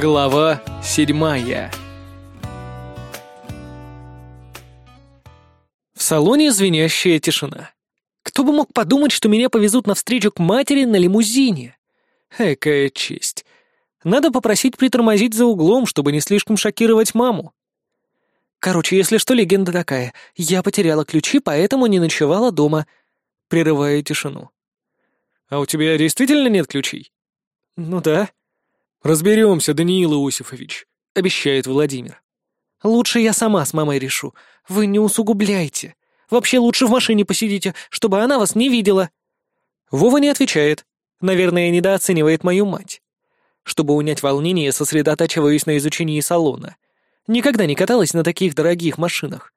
Глава седьмая В салоне звенящая тишина. Кто бы мог подумать, что меня повезут навстречу к матери на лимузине? Экая честь. Надо попросить притормозить за углом, чтобы не слишком шокировать маму. Короче, если что, легенда такая. Я потеряла ключи, поэтому не ночевала дома. Прерываю тишину. А у тебя действительно нет ключей? Ну да. Разберемся, Даниил Иосифович, обещает Владимир. Лучше я сама с мамой решу. Вы не усугубляйте. Вообще лучше в машине посидите, чтобы она вас не видела. Вова не отвечает. Наверное, недооценивает мою мать. Чтобы унять волнение, сосредотачиваюсь на изучении салона. Никогда не каталась на таких дорогих машинах.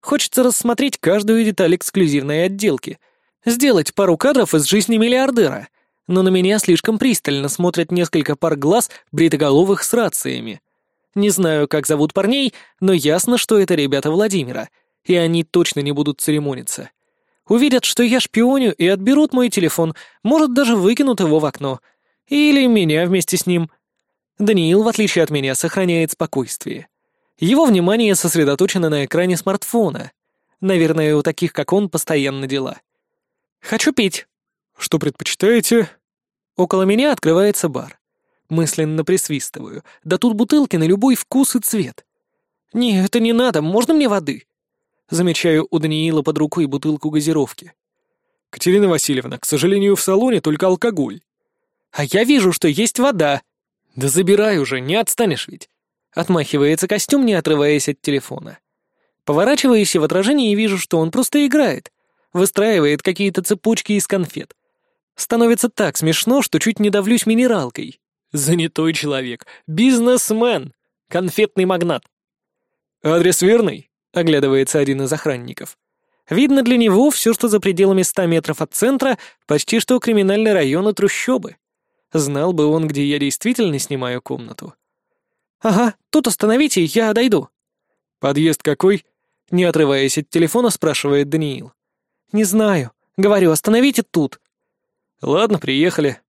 Хочется рассмотреть каждую деталь эксклюзивной отделки, сделать пару кадров из жизни миллиардера, но на меня слишком пристально смотрят несколько пар глаз бритоголовых с рациями. Не знаю, как зовут парней, но ясно, что это ребята Владимира, и они точно не будут церемониться. Увидят, что я шпионю, и отберут мой телефон, может, даже выкинут его в окно. Или меня вместе с ним. Даниил, в отличие от меня, сохраняет спокойствие. Его внимание сосредоточено на экране смартфона. Наверное, у таких, как он, постоянно дела. «Хочу пить». «Что предпочитаете?» Около меня открывается бар. Мысленно присвистываю. Да тут бутылки на любой вкус и цвет. «Не, это не надо, можно мне воды?» Замечаю у Даниила под рукой бутылку газировки. «Катерина Васильевна, к сожалению, в салоне только алкоголь». «А я вижу, что есть вода». «Да забирай уже, не отстанешь ведь». Отмахивается костюм, не отрываясь от телефона. Поворачиваюсь и в отражении вижу, что он просто играет. Выстраивает какие-то цепочки из конфет. Становится так смешно, что чуть не давлюсь минералкой. Занятой человек. Бизнесмен. Конфетный магнат. «Адрес верный?» — оглядывается один из охранников. Видно для него все, что за пределами ста метров от центра, почти что криминальный район и трущобы. Знал бы он, где я действительно снимаю комнату. «Ага, тут остановите, я дойду». «Подъезд какой?» Не отрываясь от телефона, спрашивает Даниил. «Не знаю. Говорю, остановите тут». «Ладно, приехали».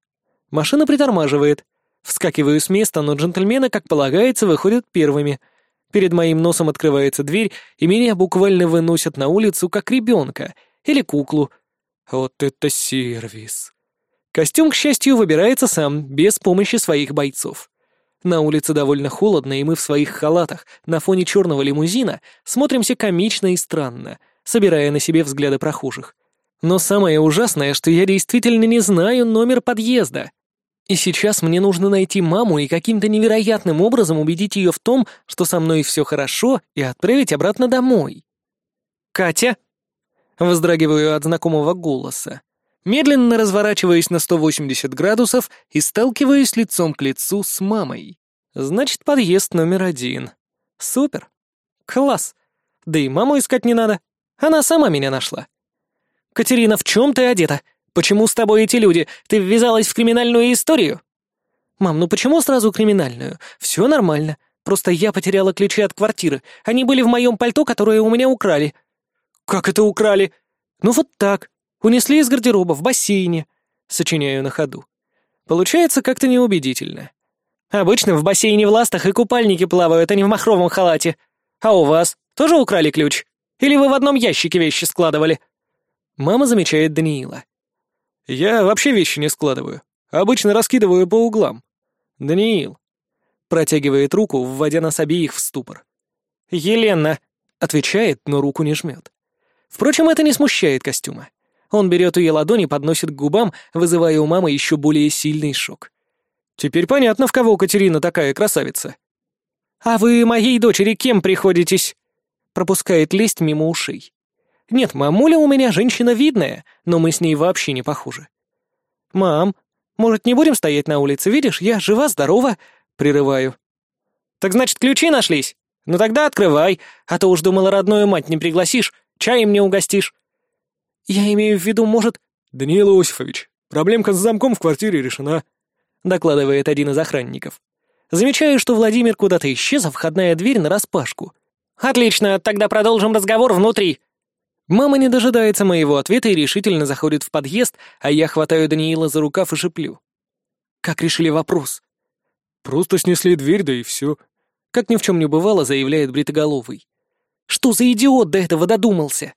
Машина притормаживает. Вскакиваю с места, но джентльмены, как полагается, выходят первыми. Перед моим носом открывается дверь, и меня буквально выносят на улицу, как ребенка или куклу. Вот это сервис. Костюм, к счастью, выбирается сам, без помощи своих бойцов. На улице довольно холодно, и мы в своих халатах на фоне черного лимузина смотримся комично и странно, собирая на себе взгляды прохожих. Но самое ужасное, что я действительно не знаю номер подъезда. И сейчас мне нужно найти маму и каким-то невероятным образом убедить ее в том, что со мной все хорошо, и отправить обратно домой. «Катя?» Вздрагиваю от знакомого голоса. Медленно разворачиваюсь на 180 градусов и сталкиваюсь лицом к лицу с мамой. Значит, подъезд номер один. Супер. Класс. Да и маму искать не надо. Она сама меня нашла. «Катерина, в чем ты одета? Почему с тобой эти люди? Ты ввязалась в криминальную историю?» «Мам, ну почему сразу криминальную? Все нормально. Просто я потеряла ключи от квартиры. Они были в моем пальто, которое у меня украли». «Как это украли?» «Ну вот так. Унесли из гардероба в бассейне. Сочиняю на ходу. Получается как-то неубедительно. Обычно в бассейне в ластах и купальники плавают, а не в махровом халате. А у вас тоже украли ключ? Или вы в одном ящике вещи складывали? Мама замечает Даниила. Я вообще вещи не складываю. Обычно раскидываю по углам. Даниил. Протягивает руку, вводя нас обеих в ступор. Елена. Отвечает, но руку не жмет. Впрочем, это не смущает костюма. Он берет ее ладони подносит к губам, вызывая у мамы еще более сильный шок. «Теперь понятно, в кого Катерина такая красавица». «А вы моей дочери кем приходитесь?» Пропускает лесть мимо ушей. «Нет, мамуля у меня женщина видная, но мы с ней вообще не похожи». «Мам, может, не будем стоять на улице? Видишь, я жива-здорова», — прерываю. «Так значит, ключи нашлись? Ну тогда открывай, а то уж думала, родную мать не пригласишь, чаем не угостишь». «Я имею в виду, может...» «Даниил Иосифович, проблемка с замком в квартире решена», — докладывает один из охранников. Замечаю, что Владимир куда-то исчез, а входная дверь нараспашку. «Отлично, тогда продолжим разговор внутри». Мама не дожидается моего ответа и решительно заходит в подъезд, а я хватаю Даниила за рукав и шеплю. «Как решили вопрос?» Просто снесли дверь, да и все. Как ни в чем не бывало, заявляет Бритоголовый. Что за идиот до этого додумался?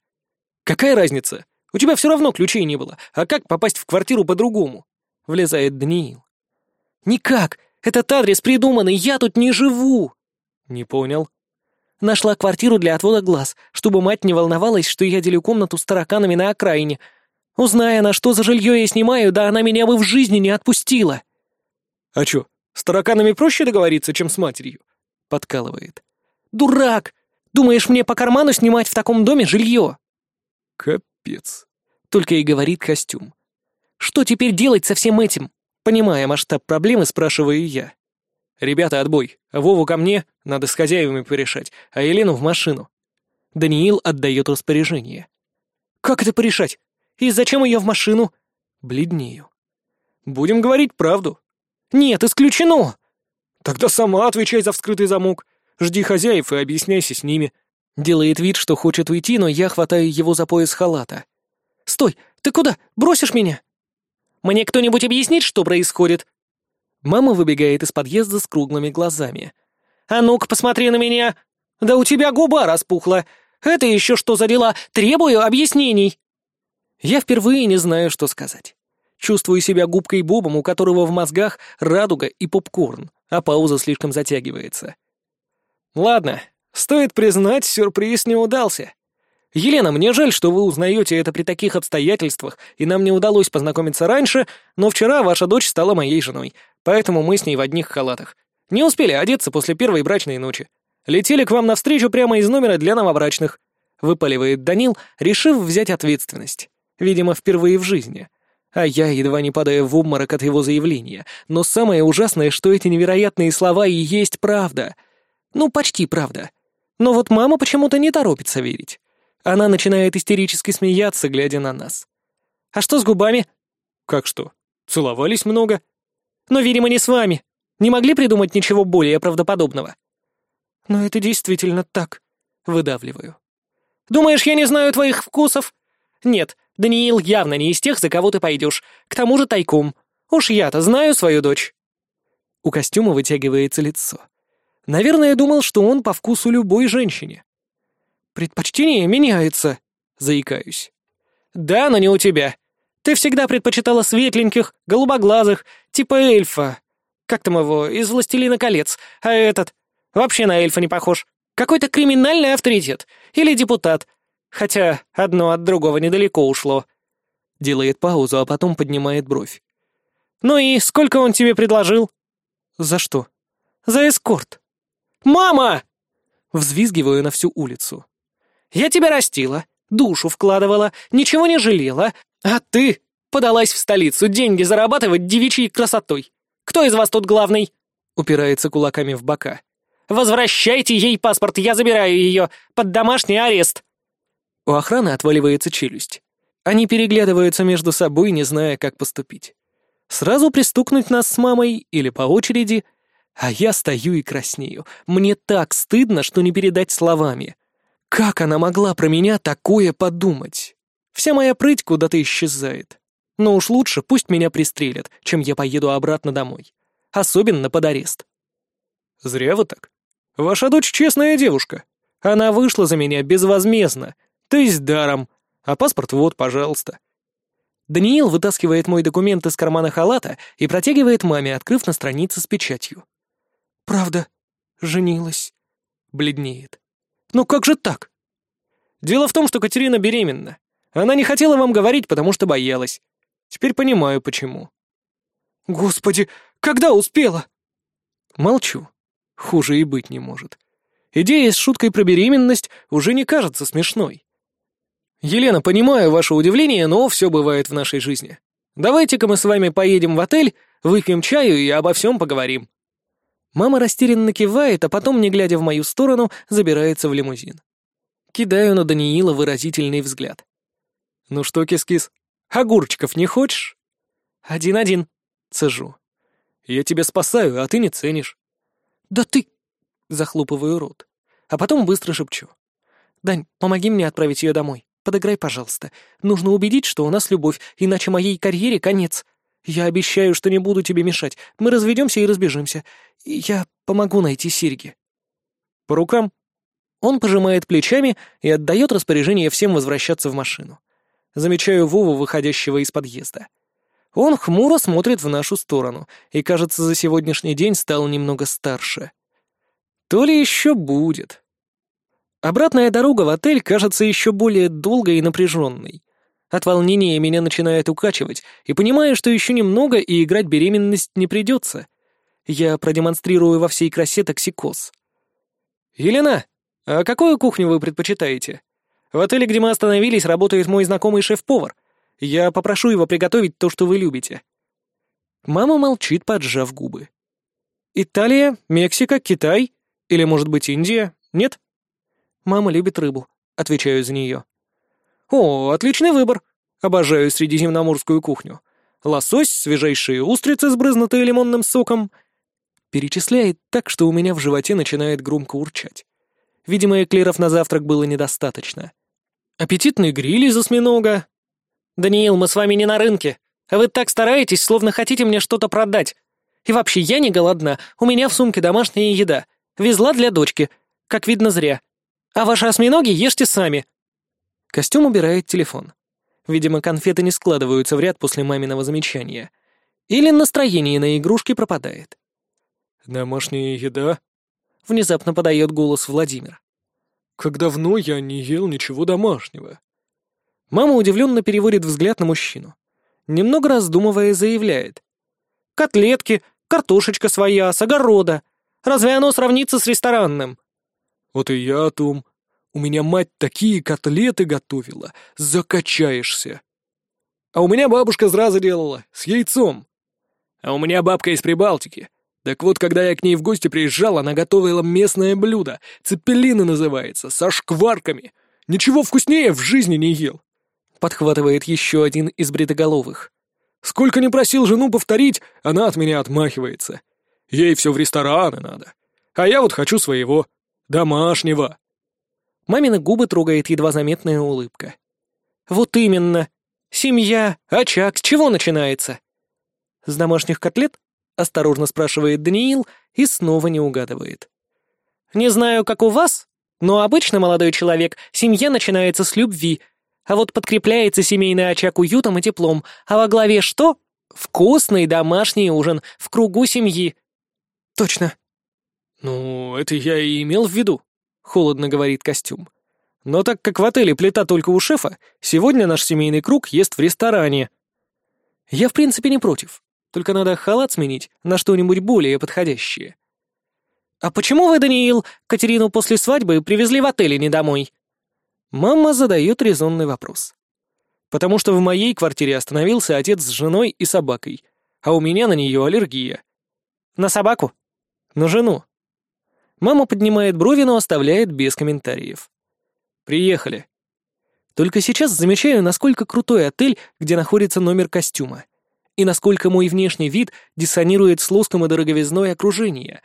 Какая разница? У тебя все равно ключей не было. А как попасть в квартиру по-другому? Влезает Даниил. Никак. Этот адрес придуманный, я тут не живу. Не понял. Нашла квартиру для отвода глаз, чтобы мать не волновалась, что я делю комнату с тараканами на окраине. Узная она, что за жилье я снимаю, да она меня бы в жизни не отпустила. А чё, с тараканами проще договориться, чем с матерью? Подкалывает. Дурак! Думаешь, мне по карману снимать в таком доме жилье? Капец. Только и говорит костюм. Что теперь делать со всем этим? Понимая масштаб проблемы, спрашиваю я. «Ребята, отбой. Вову ко мне, надо с хозяевами порешать, а Елену в машину». Даниил отдает распоряжение. «Как это порешать? И зачем ее в машину?» Бледнею. «Будем говорить правду». «Нет, исключено!» «Тогда сама отвечай за вскрытый замок. Жди хозяев и объясняйся с ними». Делает вид, что хочет уйти, но я хватаю его за пояс халата. «Стой! Ты куда? Бросишь меня?» «Мне кто-нибудь объяснит, что происходит?» Мама выбегает из подъезда с круглыми глазами. «А ну-ка, посмотри на меня! Да у тебя губа распухла! Это еще что за дела? Требую объяснений!» Я впервые не знаю, что сказать. Чувствую себя губкой Бобом, у которого в мозгах радуга и попкорн, а пауза слишком затягивается. «Ладно, стоит признать, сюрприз не удался. Елена, мне жаль, что вы узнаете это при таких обстоятельствах, и нам не удалось познакомиться раньше, но вчера ваша дочь стала моей женой, поэтому мы с ней в одних халатах. Не успели одеться после первой брачной ночи. Летели к вам навстречу прямо из номера для новобрачных. Выпаливает Данил, решив взять ответственность. Видимо, впервые в жизни. А я едва не падаю в обморок от его заявления. Но самое ужасное, что эти невероятные слова и есть правда. Ну, почти правда. Но вот мама почему-то не торопится верить. Она начинает истерически смеяться, глядя на нас. «А что с губами?» «Как что? Целовались много?» Но, видимо, не с вами. Не могли придумать ничего более правдоподобного?» «Но это действительно так», — выдавливаю. «Думаешь, я не знаю твоих вкусов?» «Нет, Даниил явно не из тех, за кого ты пойдешь. К тому же тайком. Уж я-то знаю свою дочь». У костюма вытягивается лицо. Наверное, думал, что он по вкусу любой женщине. «Предпочтение меняется», — заикаюсь. «Да, но не у тебя. Ты всегда предпочитала светленьких, голубоглазых, типа эльфа. Как там его, из «Властелина колец». А этот? Вообще на эльфа не похож. Какой-то криминальный авторитет. Или депутат. Хотя одно от другого недалеко ушло. Делает паузу, а потом поднимает бровь. «Ну и сколько он тебе предложил?» «За что?» «За эскорт». «Мама!» Взвизгиваю на всю улицу. «Я тебя растила, душу вкладывала, ничего не жалела, а ты подалась в столицу деньги зарабатывать девичьей красотой. Кто из вас тут главный?» Упирается кулаками в бока. «Возвращайте ей паспорт, я забираю ее под домашний арест!» У охраны отваливается челюсть. Они переглядываются между собой, не зная, как поступить. Сразу пристукнуть нас с мамой или по очереди, а я стою и краснею. Мне так стыдно, что не передать словами. Как она могла про меня такое подумать? Вся моя прыть куда-то исчезает. Но уж лучше пусть меня пристрелят, чем я поеду обратно домой. Особенно под арест. Зря вы так. Ваша дочь честная девушка. Она вышла за меня безвозмездно, то есть даром. А паспорт вот, пожалуйста. Даниил вытаскивает мой документ из кармана халата и протягивает маме, открыв на странице с печатью. «Правда, женилась», — бледнеет. «Ну как же так?» «Дело в том, что Катерина беременна. Она не хотела вам говорить, потому что боялась. Теперь понимаю, почему». «Господи, когда успела?» Молчу. Хуже и быть не может. Идея с шуткой про беременность уже не кажется смешной. «Елена, понимаю ваше удивление, но все бывает в нашей жизни. Давайте-ка мы с вами поедем в отель, выпьем чаю и обо всем поговорим». Мама растерянно кивает, а потом, не глядя в мою сторону, забирается в лимузин. Кидаю на Даниила выразительный взгляд. «Ну что, кис-кис, огурчиков не хочешь?» «Один-один», — цежу. «Я тебя спасаю, а ты не ценишь». «Да ты...» — захлопываю рот. А потом быстро шепчу. «Дань, помоги мне отправить ее домой. Подыграй, пожалуйста. Нужно убедить, что у нас любовь, иначе моей карьере конец. Я обещаю, что не буду тебе мешать. Мы разведемся и разбежимся. Я помогу найти серьги». «По рукам?» Он пожимает плечами и отдает распоряжение всем возвращаться в машину. Замечаю Вову, выходящего из подъезда. Он хмуро смотрит в нашу сторону и, кажется, за сегодняшний день стал немного старше. То ли еще будет. Обратная дорога в отель кажется еще более долгой и напряженной. От волнения меня начинает укачивать, и понимаю, что еще немного, и играть беременность не придется. Я продемонстрирую во всей красе токсикоз. «Елена, а какую кухню вы предпочитаете? В отеле, где мы остановились, работает мой знакомый шеф-повар. Я попрошу его приготовить то, что вы любите». Мама молчит, поджав губы. «Италия, Мексика, Китай? Или, может быть, Индия? Нет?» «Мама любит рыбу», — отвечаю за нее. «О, отличный выбор. Обожаю средиземноморскую кухню. Лосось, свежайшие устрицы, сбрызнутые лимонным соком». Перечисляет так, что у меня в животе начинает громко урчать. Видимо, эклеров на завтрак было недостаточно. Аппетитный гриль из осьминога. «Даниил, мы с вами не на рынке. А вы так стараетесь, словно хотите мне что-то продать. И вообще, я не голодна. У меня в сумке домашняя еда. Везла для дочки. Как видно, зря. А ваши осьминоги ешьте сами». Костюм убирает телефон. Видимо, конфеты не складываются в ряд после маминого замечания. Или настроение на игрушки пропадает. «Домашняя еда?» — внезапно подает голос Владимир. «Как давно я не ел ничего домашнего?» Мама удивленно переводит взгляд на мужчину. Немного раздумывая, заявляет. «Котлетки, картошечка своя, с огорода. Разве оно сравнится с ресторанным?» «Вот и я о том. У меня мать такие котлеты готовила, закачаешься. А у меня бабушка сразу делала, с яйцом. А у меня бабка из Прибалтики. Так вот, когда я к ней в гости приезжал, она готовила местное блюдо, цепелины называется, со шкварками. Ничего вкуснее в жизни не ел. Подхватывает еще один из бредоголовых. Сколько не просил жену повторить, она от меня отмахивается. Ей все в рестораны надо. А я вот хочу своего, домашнего. Мамины губы трогает едва заметная улыбка. «Вот именно. Семья, очаг, с чего начинается?» «С домашних котлет?» — осторожно спрашивает Даниил и снова не угадывает. «Не знаю, как у вас, но обычно, молодой человек, семья начинается с любви, а вот подкрепляется семейный очаг уютом и теплом, а во главе что? Вкусный домашний ужин в кругу семьи». «Точно». «Ну, это я и имел в виду», холодно говорит костюм. Но так как в отеле плита только у шефа, сегодня наш семейный круг ест в ресторане. Я в принципе не против, только надо халат сменить на что-нибудь более подходящее. «А почему вы, Даниил, Катерину после свадьбы привезли в отель, а не домой?» Мама задает резонный вопрос. «Потому что в моей квартире остановился отец с женой и собакой, а у меня на нее аллергия». «На собаку?» «На жену. Мама поднимает брови, но оставляет без комментариев. «Приехали». Только сейчас замечаю, насколько крутой отель, где находится номер костюма, и насколько мой внешний вид диссонирует с лоском и дороговизной окружения.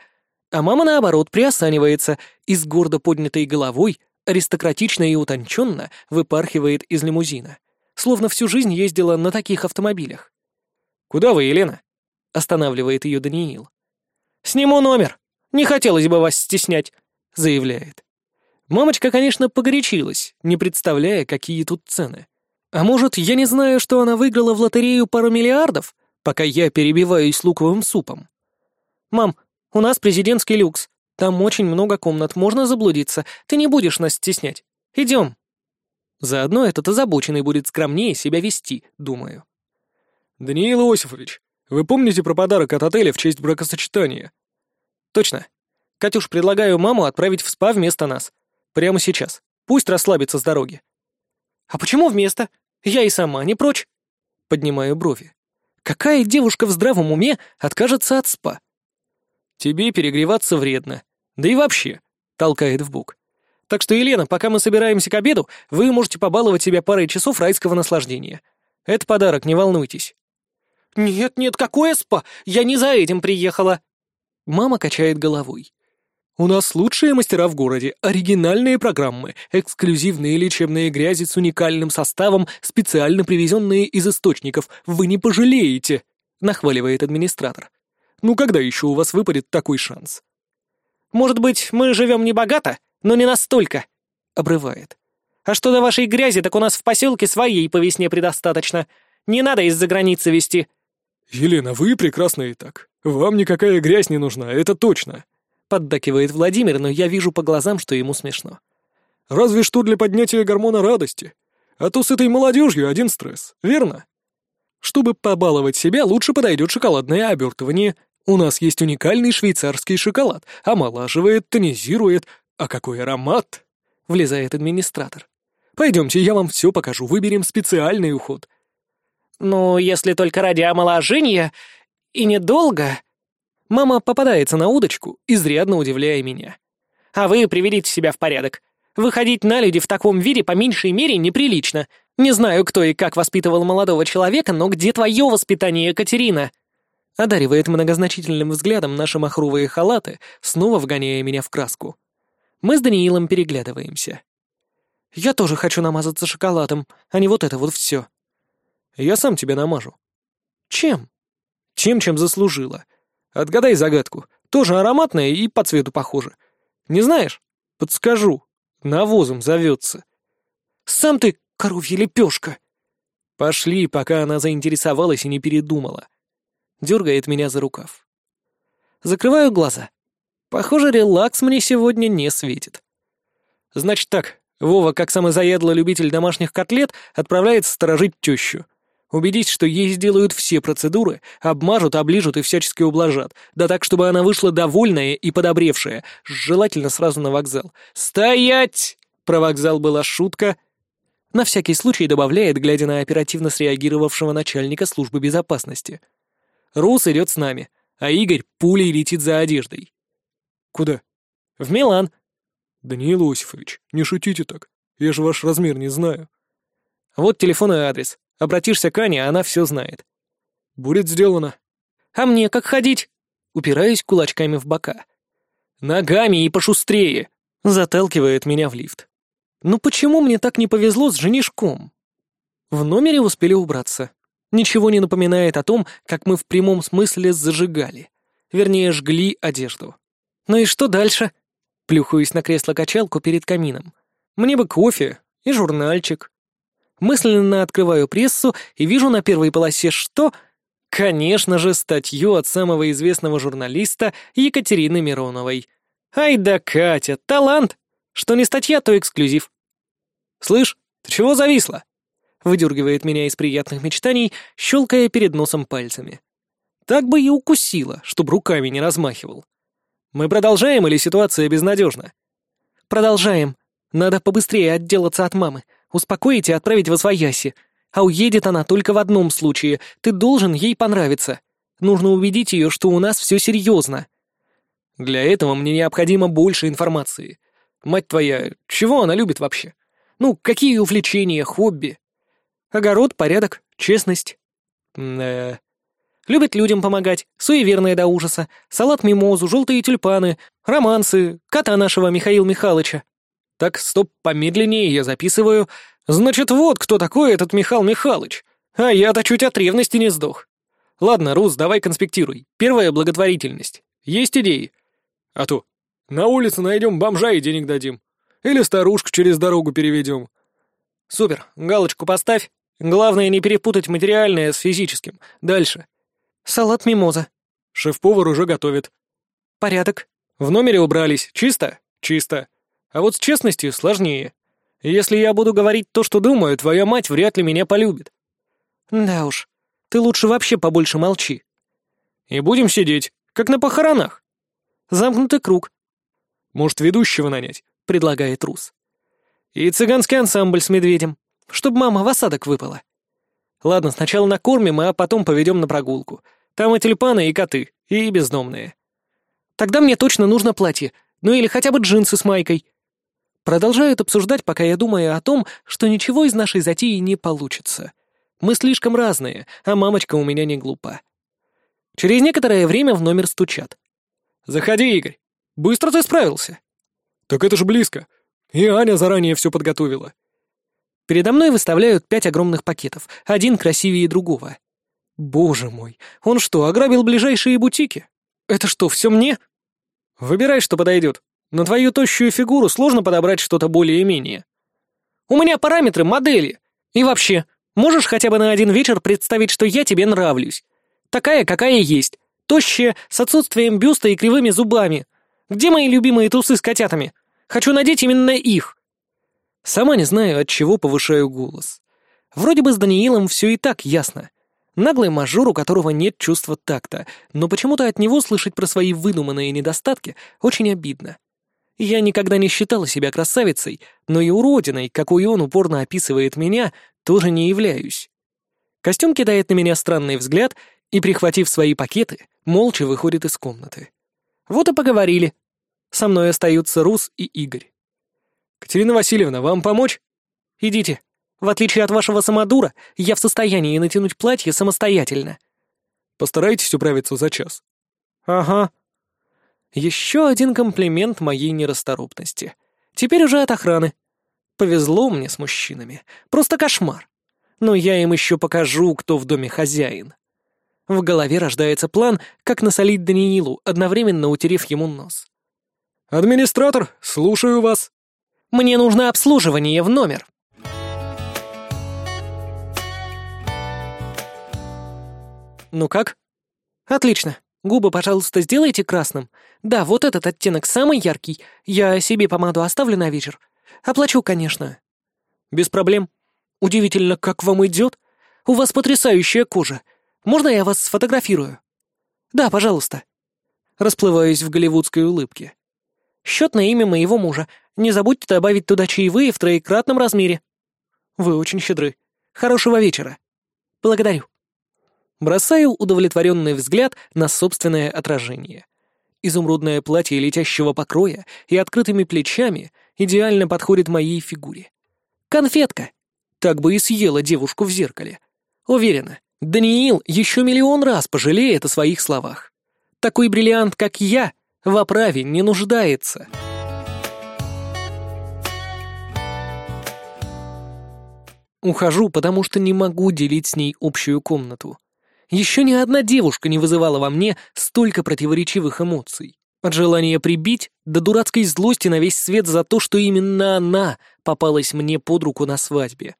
А мама, наоборот, приосанивается и с гордо поднятой головой аристократично и утонченно выпархивает из лимузина, словно всю жизнь ездила на таких автомобилях. «Куда вы, Елена?» — останавливает ее Даниил. «Сниму номер», не хотелось бы вас стеснять», — заявляет. Мамочка, конечно, погорячилась, не представляя, какие тут цены. А может, я не знаю, что она выиграла в лотерею пару миллиардов, пока я перебиваюсь луковым супом. «Мам, у нас президентский люкс. Там очень много комнат, можно заблудиться. Ты не будешь нас стеснять. Идем». Заодно этот озабоченный будет скромнее себя вести, думаю. «Даниил Иосифович, вы помните про подарок от отеля в честь бракосочетания?» Точно. Катюш, предлагаю маму отправить в спа вместо нас. Прямо сейчас. Пусть расслабится с дороги. А почему вместо? Я и сама не прочь. Поднимаю брови. Какая девушка в здравом уме откажется от спа? Тебе перегреваться вредно. Да и вообще, толкает в бок. Так что, Елена, пока мы собираемся к обеду, вы можете побаловать себя парой часов райского наслаждения. Это подарок, не волнуйтесь. Нет, нет, какое спа? Я не за этим приехала. Мама качает головой. «У нас лучшие мастера в городе, оригинальные программы, эксклюзивные лечебные грязи с уникальным составом, специально привезенные из источников. Вы не пожалеете!» нахваливает администратор. «Ну когда еще у вас выпадет такой шанс?» «Может быть, мы живем не богато, но не настолько», — обрывает. «А что до вашей грязи, так у нас в поселке своей по весне предостаточно. Не надо из-за границы везти». «Елена, вы прекрасны и так. Вам никакая грязь не нужна, это точно», — поддакивает Владимир, но я вижу по глазам, что ему смешно. «Разве что для поднятия гормона радости. А то с этой молодежью один стресс, верно?» Чтобы побаловать себя, лучше подойдет шоколадное обертывание. У нас есть уникальный швейцарский шоколад. Омолаживает, тонизирует. А какой аромат! Влезает администратор. Пойдемте, я вам все покажу. Выберем специальный уход. Ну, если только ради омоложения и недолго. Мама попадается на удочку, изрядно удивляя меня. А вы приведите себя в порядок. Выходить на люди в таком виде по меньшей мере неприлично. Не знаю, кто и как воспитывал молодого человека, но где твое воспитание, Екатерина?» Одаривает многозначительным взглядом наши махровые халаты, снова вгоняя меня в краску. Мы с Даниилом переглядываемся. «Я тоже хочу намазаться шоколадом, а не вот это вот все». «Я сам тебя намажу». «Чем?» «Тем, чем заслужила. Отгадай загадку. Тоже ароматная и по цвету похоже. Не знаешь? Подскажу. Навозом зовется». «Сам ты коровья лепешка!» «Пошли, пока она заинтересовалась и не передумала». Дергает меня за рукав. Закрываю глаза. Похоже, релакс мне сегодня не светит. Значит так, Вова, как самый заядлый любитель домашних котлет, отправляется сторожить тещу. Убедись, что ей сделают все процедуры, обмажут, оближут и всячески ублажат, да так, чтобы она вышла довольная и подобревшая, желательно сразу на вокзал. «Стоять!» Про вокзал была шутка, на всякий случай добавляет, глядя на оперативно среагировавшего начальника службы безопасности. Рус идет с нами, а Игорь пулей летит за одеждой. Куда? В Милан. Даниил Осифович, не шутите так. Я же ваш размер не знаю. Вот телефон и адрес. Обратишься к Ане, она все знает. Будет сделано. А мне как ходить? Упираюсь кулачками в бока. Ногами и пошустрее. Заталкивает меня в лифт. Ну почему мне так не повезло с женишком? В номере успели убраться. Ничего не напоминает о том, как мы в прямом смысле зажигали. Вернее, жгли одежду. Ну и что дальше? Плюхаюсь на кресло-качалку перед камином. Мне бы кофе и журнальчик. Мысленно открываю прессу и вижу на первой полосе что? Конечно же, статью от самого известного журналиста Екатерины Мироновой. Ай да Катя, талант! Что не статья, то эксклюзив. «Слышь, ты чего зависла?» Выдергивает меня из приятных мечтаний, щелкая перед носом пальцами. Так бы и укусила, чтоб руками не размахивал. «Мы продолжаем или ситуация безнадежна?» «Продолжаем. Надо побыстрее отделаться от мамы, успокоить и отправить в Освояси. А уедет она только в одном случае. Ты должен ей понравиться. Нужно убедить ее, что у нас все серьезно». «Для этого мне необходимо больше информации. Мать твоя, чего она любит вообще?» Ну, какие увлечения, хобби? Огород, порядок, честность. Э, Любит людям помогать, суеверная до ужаса, салат мимозу, желтые тюльпаны, романсы, кота нашего Михаила Михайловича. Так, стоп, помедленнее, я записываю. Значит, вот кто такой этот Михаил Михайлович. А я-то чуть от ревности не сдох. Ладно, Рус, давай конспектируй. Первая — благотворительность. Есть идеи? А то. На улице найдем бомжа и денег дадим. Или старушку через дорогу переведем. Супер, галочку поставь. Главное не перепутать материальное с физическим. Дальше. Салат мимоза. Шеф-повар уже готовит. Порядок. В номере убрались. Чисто? Чисто. А вот с честностью сложнее. Если я буду говорить то, что думаю, твоя мать вряд ли меня полюбит. Да уж. Ты лучше вообще побольше молчи. И будем сидеть, как на похоронах. Замкнутый круг. Может, ведущего нанять? — предлагает Рус. «И цыганский ансамбль с медведем, чтобы мама в осадок выпала. Ладно, сначала накормим, а потом поведем на прогулку. Там и тюльпаны, и коты, и бездомные. Тогда мне точно нужно платье, ну или хотя бы джинсы с майкой». Продолжают обсуждать, пока я думаю о том, что ничего из нашей затеи не получится. Мы слишком разные, а мамочка у меня не глупа. Через некоторое время в номер стучат. «Заходи, Игорь. Быстро ты справился». «Так это же близко. И Аня заранее все подготовила». Передо мной выставляют пять огромных пакетов, один красивее другого. Боже мой, он что, ограбил ближайшие бутики? Это что, все мне? Выбирай, что подойдет. На твою тощую фигуру сложно подобрать что-то более-менее. У меня параметры модели. И вообще, можешь хотя бы на один вечер представить, что я тебе нравлюсь? Такая, какая есть. Тощая, с отсутствием бюста и кривыми зубами. Где мои любимые трусы с котятами? Хочу надеть именно их. Сама не знаю, от чего повышаю голос. Вроде бы с Даниилом все и так ясно. Наглый мажор, у которого нет чувства такта, но почему-то от него слышать про свои выдуманные недостатки очень обидно. Я никогда не считала себя красавицей, но и уродиной, какой он упорно описывает меня, тоже не являюсь. Костюм кидает на меня странный взгляд и, прихватив свои пакеты, молча выходит из комнаты. Вот и поговорили. Со мной остаются Рус и Игорь. «Катерина Васильевна, вам помочь?» «Идите», в отличие от вашего самодура, я в состоянии натянуть платье самостоятельно. Постарайтесь управиться за час. Ага. Еще один комплимент моей нерасторопности. Теперь уже от охраны. Повезло мне с мужчинами. Просто кошмар. Но я им еще покажу, кто в доме хозяин. В голове рождается план, как насолить Даниилу, одновременно утерев ему нос. «Администратор, слушаю вас». «Мне нужно обслуживание в номер». «Ну как?» «Отлично. Губы, пожалуйста, сделайте красным. Да, вот этот оттенок самый яркий. Я себе помаду оставлю на вечер. Оплачу, конечно». «Без проблем. Удивительно, как вам идет. У вас потрясающая кожа. Можно я вас сфотографирую?» «Да, пожалуйста». Расплываюсь в голливудской улыбке. «Счет на имя моего мужа. Не забудьте добавить туда чаевые в троекратном размере». «Вы очень щедры. Хорошего вечера». «Благодарю». Бросаю удовлетворенный взгляд на собственное отражение. Изумрудное платье летящего покроя и открытыми плечами идеально подходит моей фигуре. Конфетка! Так бы и съела девушку в зеркале. Уверена, Даниил еще миллион раз пожалеет о своих словах. Такой бриллиант, как я, в оправе не нуждается. Ухожу, потому что не могу делить с ней общую комнату. Еще ни одна девушка не вызывала во мне столько противоречивых эмоций. От желания прибить до дурацкой злости на весь свет за то, что именно она попалась мне под руку на свадьбе.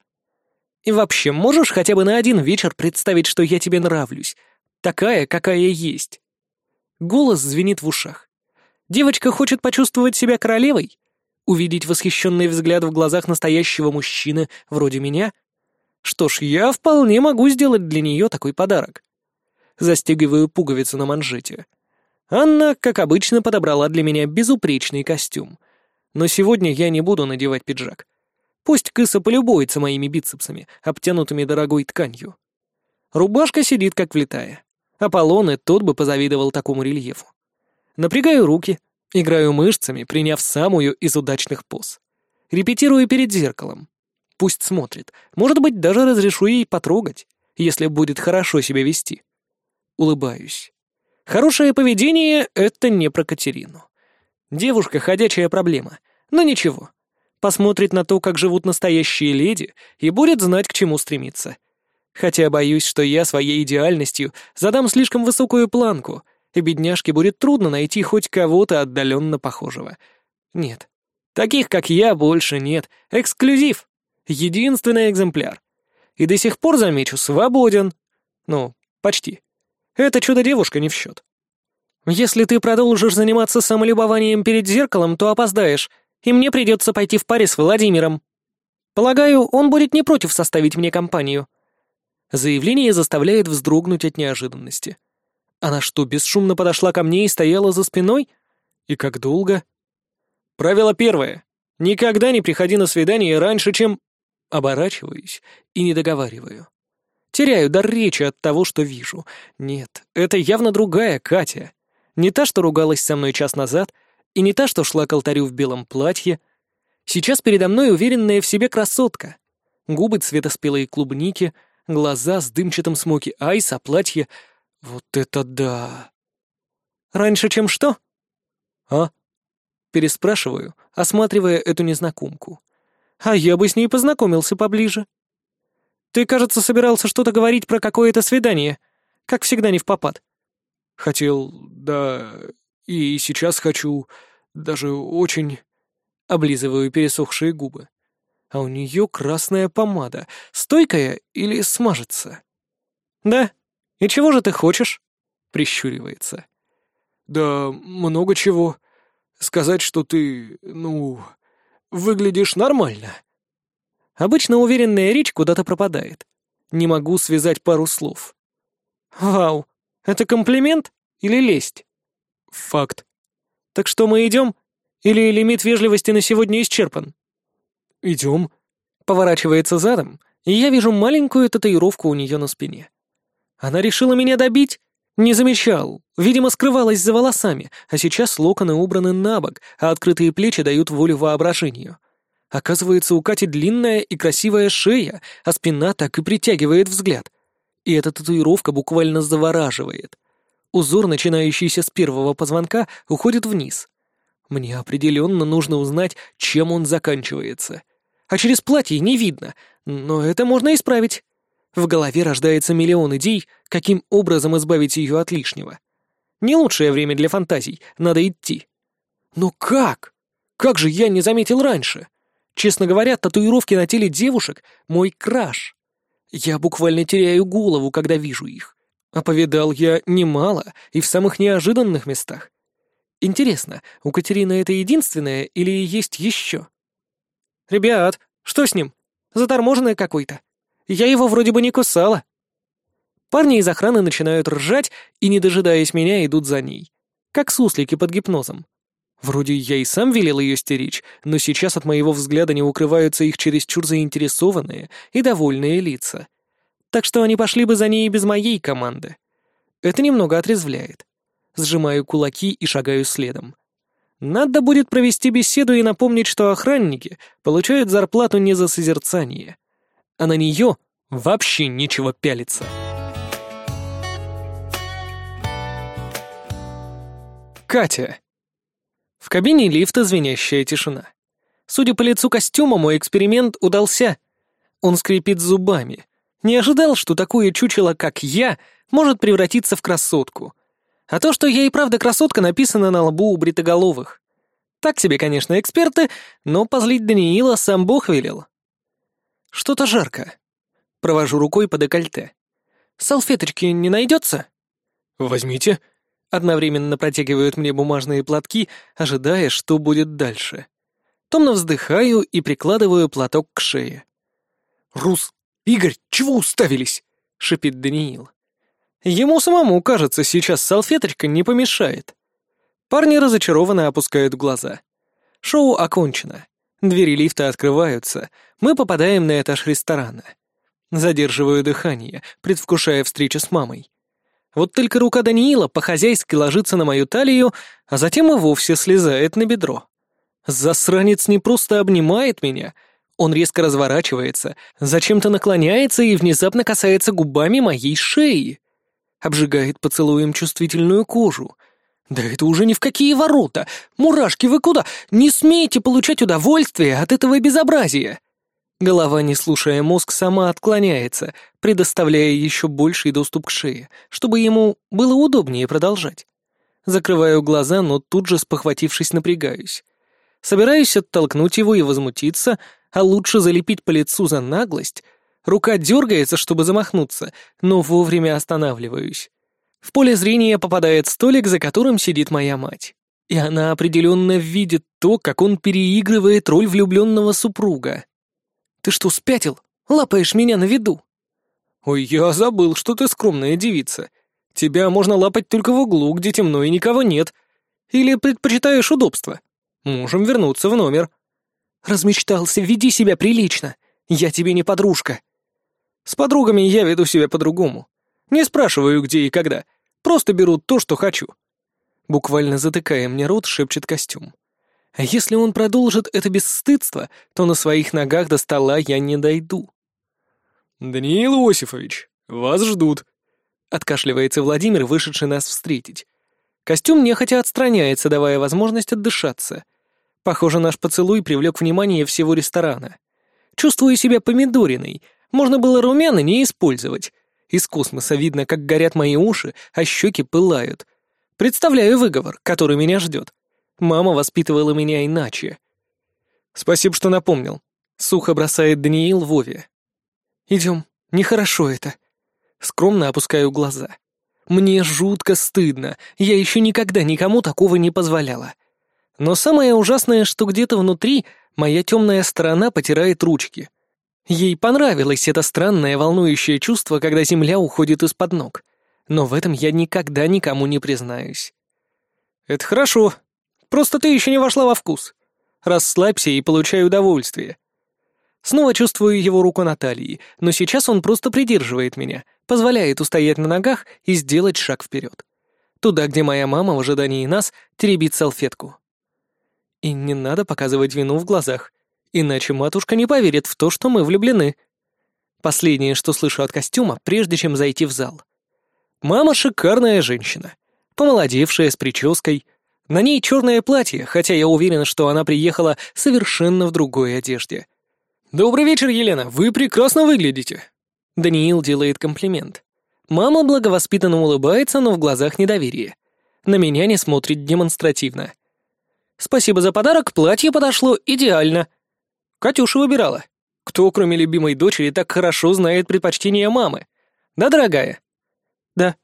И вообще, можешь хотя бы на один вечер представить, что я тебе нравлюсь? Такая, какая есть. Голос звенит в ушах. Девочка хочет почувствовать себя королевой? Увидеть восхищенный взгляд в глазах настоящего мужчины вроде меня — что ж, я вполне могу сделать для нее такой подарок. Застегиваю пуговицу на манжете. Анна, как обычно, подобрала для меня безупречный костюм. Но сегодня я не буду надевать пиджак. Пусть кыса полюбуется моими бицепсами, обтянутыми дорогой тканью. Рубашка сидит как влитая. Аполлон и тот бы позавидовал такому рельефу. Напрягаю руки, играю мышцами, приняв самую из удачных поз. Репетирую перед зеркалом. Пусть смотрит. Может быть, даже разрешу ей потрогать, если будет хорошо себя вести. Улыбаюсь. Хорошее поведение — это не про Катерину. Девушка — ходячая проблема. Но ничего. Посмотрит на то, как живут настоящие леди, и будет знать, к чему стремиться. Хотя боюсь, что я своей идеальностью задам слишком высокую планку, и бедняжке будет трудно найти хоть кого-то отдаленно похожего. Нет. Таких, как я, больше нет. Эксклюзив. Единственный экземпляр. И до сих пор, замечу, свободен. Ну, почти. Это чудо-девушка не в счет. Если ты продолжишь заниматься самолюбованием перед зеркалом, то опоздаешь, и мне придется пойти в паре с Владимиром. Полагаю, он будет не против составить мне компанию. Заявление заставляет вздрогнуть от неожиданности. Она что, бесшумно подошла ко мне и стояла за спиной? И как долго? Правило первое. Никогда не приходи на свидание раньше, чем... Оборачиваюсь и не договариваю. Теряю дар речи от того, что вижу. Нет, это явно другая Катя. Не та, что ругалась со мной час назад, и не та, что шла к алтарю в белом платье. Сейчас передо мной уверенная в себе красотка. Губы цвета спелой клубники, глаза с дымчатым смоки айс, а платье... Вот это да! Раньше, чем что? А? Переспрашиваю, осматривая эту незнакомку а я бы с ней познакомился поближе. Ты, кажется, собирался что-то говорить про какое-то свидание. Как всегда, не в попад. Хотел, да, и сейчас хочу, даже очень... Облизываю пересохшие губы. А у нее красная помада. Стойкая или смажется? Да. И чего же ты хочешь? Прищуривается. Да много чего. Сказать, что ты, ну, выглядишь нормально. Обычно уверенная речь куда-то пропадает. Не могу связать пару слов. Вау, это комплимент или лесть? Факт. Так что мы идем? Или лимит вежливости на сегодня исчерпан? Идем. Поворачивается задом, и я вижу маленькую татуировку у нее на спине. Она решила меня добить? Не замечал. Видимо, скрывалась за волосами, а сейчас локоны убраны на бок, а открытые плечи дают волю воображению. Оказывается, у Кати длинная и красивая шея, а спина так и притягивает взгляд. И эта татуировка буквально завораживает. Узор, начинающийся с первого позвонка, уходит вниз. Мне определенно нужно узнать, чем он заканчивается. А через платье не видно, но это можно исправить. В голове рождается миллион идей, каким образом избавить ее от лишнего. Не лучшее время для фантазий, надо идти. Но как? Как же я не заметил раньше? Честно говоря, татуировки на теле девушек — мой краш. Я буквально теряю голову, когда вижу их. А я немало и в самых неожиданных местах. Интересно, у Катерины это единственное или есть еще? «Ребят, что с ним? Заторможенное какой-то. Я его вроде бы не кусала». Парни из охраны начинают ржать и, не дожидаясь меня, идут за ней. Как суслики под гипнозом. Вроде я и сам велел ее стеречь, но сейчас от моего взгляда не укрываются их чересчур заинтересованные и довольные лица. Так что они пошли бы за ней и без моей команды. Это немного отрезвляет. Сжимаю кулаки и шагаю следом. Надо будет провести беседу и напомнить, что охранники получают зарплату не за созерцание, а на нее вообще нечего пялиться. Катя. В кабине лифта звенящая тишина. Судя по лицу костюма, мой эксперимент удался. Он скрипит зубами. Не ожидал, что такое чучело, как я, может превратиться в красотку. А то, что я и правда красотка, написано на лбу у бритоголовых. Так себе, конечно, эксперты, но позлить Даниила сам Бог велел. Что-то жарко. Провожу рукой по декольте. Салфеточки не найдется? Возьмите. Одновременно протягивают мне бумажные платки, ожидая, что будет дальше. Томно вздыхаю и прикладываю платок к шее. «Рус, Игорь, чего уставились?» — шипит Даниил. Ему самому, кажется, сейчас салфеточка не помешает. Парни разочарованно опускают глаза. Шоу окончено. Двери лифта открываются. Мы попадаем на этаж ресторана. Задерживаю дыхание, предвкушая встречу с мамой. Вот только рука Даниила по-хозяйски ложится на мою талию, а затем и вовсе слезает на бедро. Засранец не просто обнимает меня, он резко разворачивается, зачем-то наклоняется и внезапно касается губами моей шеи. Обжигает поцелуем чувствительную кожу. Да это уже ни в какие ворота! Мурашки, вы куда? Не смейте получать удовольствие от этого безобразия! Голова, не слушая мозг, сама отклоняется, предоставляя еще больший доступ к шее, чтобы ему было удобнее продолжать. Закрываю глаза, но тут же, спохватившись, напрягаюсь. Собираюсь оттолкнуть его и возмутиться, а лучше залепить по лицу за наглость. Рука дергается, чтобы замахнуться, но вовремя останавливаюсь. В поле зрения попадает столик, за которым сидит моя мать. И она определенно видит то, как он переигрывает роль влюбленного супруга. Ты что, спятил? Лапаешь меня на виду?» «Ой, я забыл, что ты скромная девица. Тебя можно лапать только в углу, где темно и никого нет. Или предпочитаешь удобство? Можем вернуться в номер». «Размечтался, веди себя прилично. Я тебе не подружка». «С подругами я веду себя по-другому. Не спрашиваю, где и когда. Просто беру то, что хочу». Буквально затыкая мне рот, шепчет костюм. А если он продолжит это бесстыдство, то на своих ногах до стола я не дойду. «Даниил Осифович, вас ждут», — откашливается Владимир, вышедший нас встретить. Костюм нехотя отстраняется, давая возможность отдышаться. Похоже, наш поцелуй привлек внимание всего ресторана. Чувствую себя помидориной, Можно было румяна не использовать. Из космоса видно, как горят мои уши, а щеки пылают. Представляю выговор, который меня ждет. Мама воспитывала меня иначе. Спасибо, что напомнил. Сухо бросает Даниил Вове. Идем, нехорошо это. Скромно опускаю глаза. Мне жутко стыдно, я еще никогда никому такого не позволяла. Но самое ужасное, что где-то внутри моя темная сторона потирает ручки. Ей понравилось это странное волнующее чувство, когда земля уходит из-под ног. Но в этом я никогда никому не признаюсь. «Это хорошо. Просто ты еще не вошла во вкус. Расслабься и получай удовольствие». Снова чувствую его руку на талии, но сейчас он просто придерживает меня, позволяет устоять на ногах и сделать шаг вперед. Туда, где моя мама в ожидании нас теребит салфетку. И не надо показывать вину в глазах. Иначе матушка не поверит в то, что мы влюблены. Последнее, что слышу от костюма, прежде чем зайти в зал. Мама шикарная женщина. Помолодевшая, с прической. На ней черное платье, хотя я уверен, что она приехала совершенно в другой одежде. «Добрый вечер, Елена, вы прекрасно выглядите!» Даниил делает комплимент. Мама благовоспитанно улыбается, но в глазах недоверие. На меня не смотрит демонстративно. «Спасибо за подарок, платье подошло идеально», Катюша выбирала. Кто, кроме любимой дочери, так хорошо знает предпочтения мамы? Да, дорогая? Да.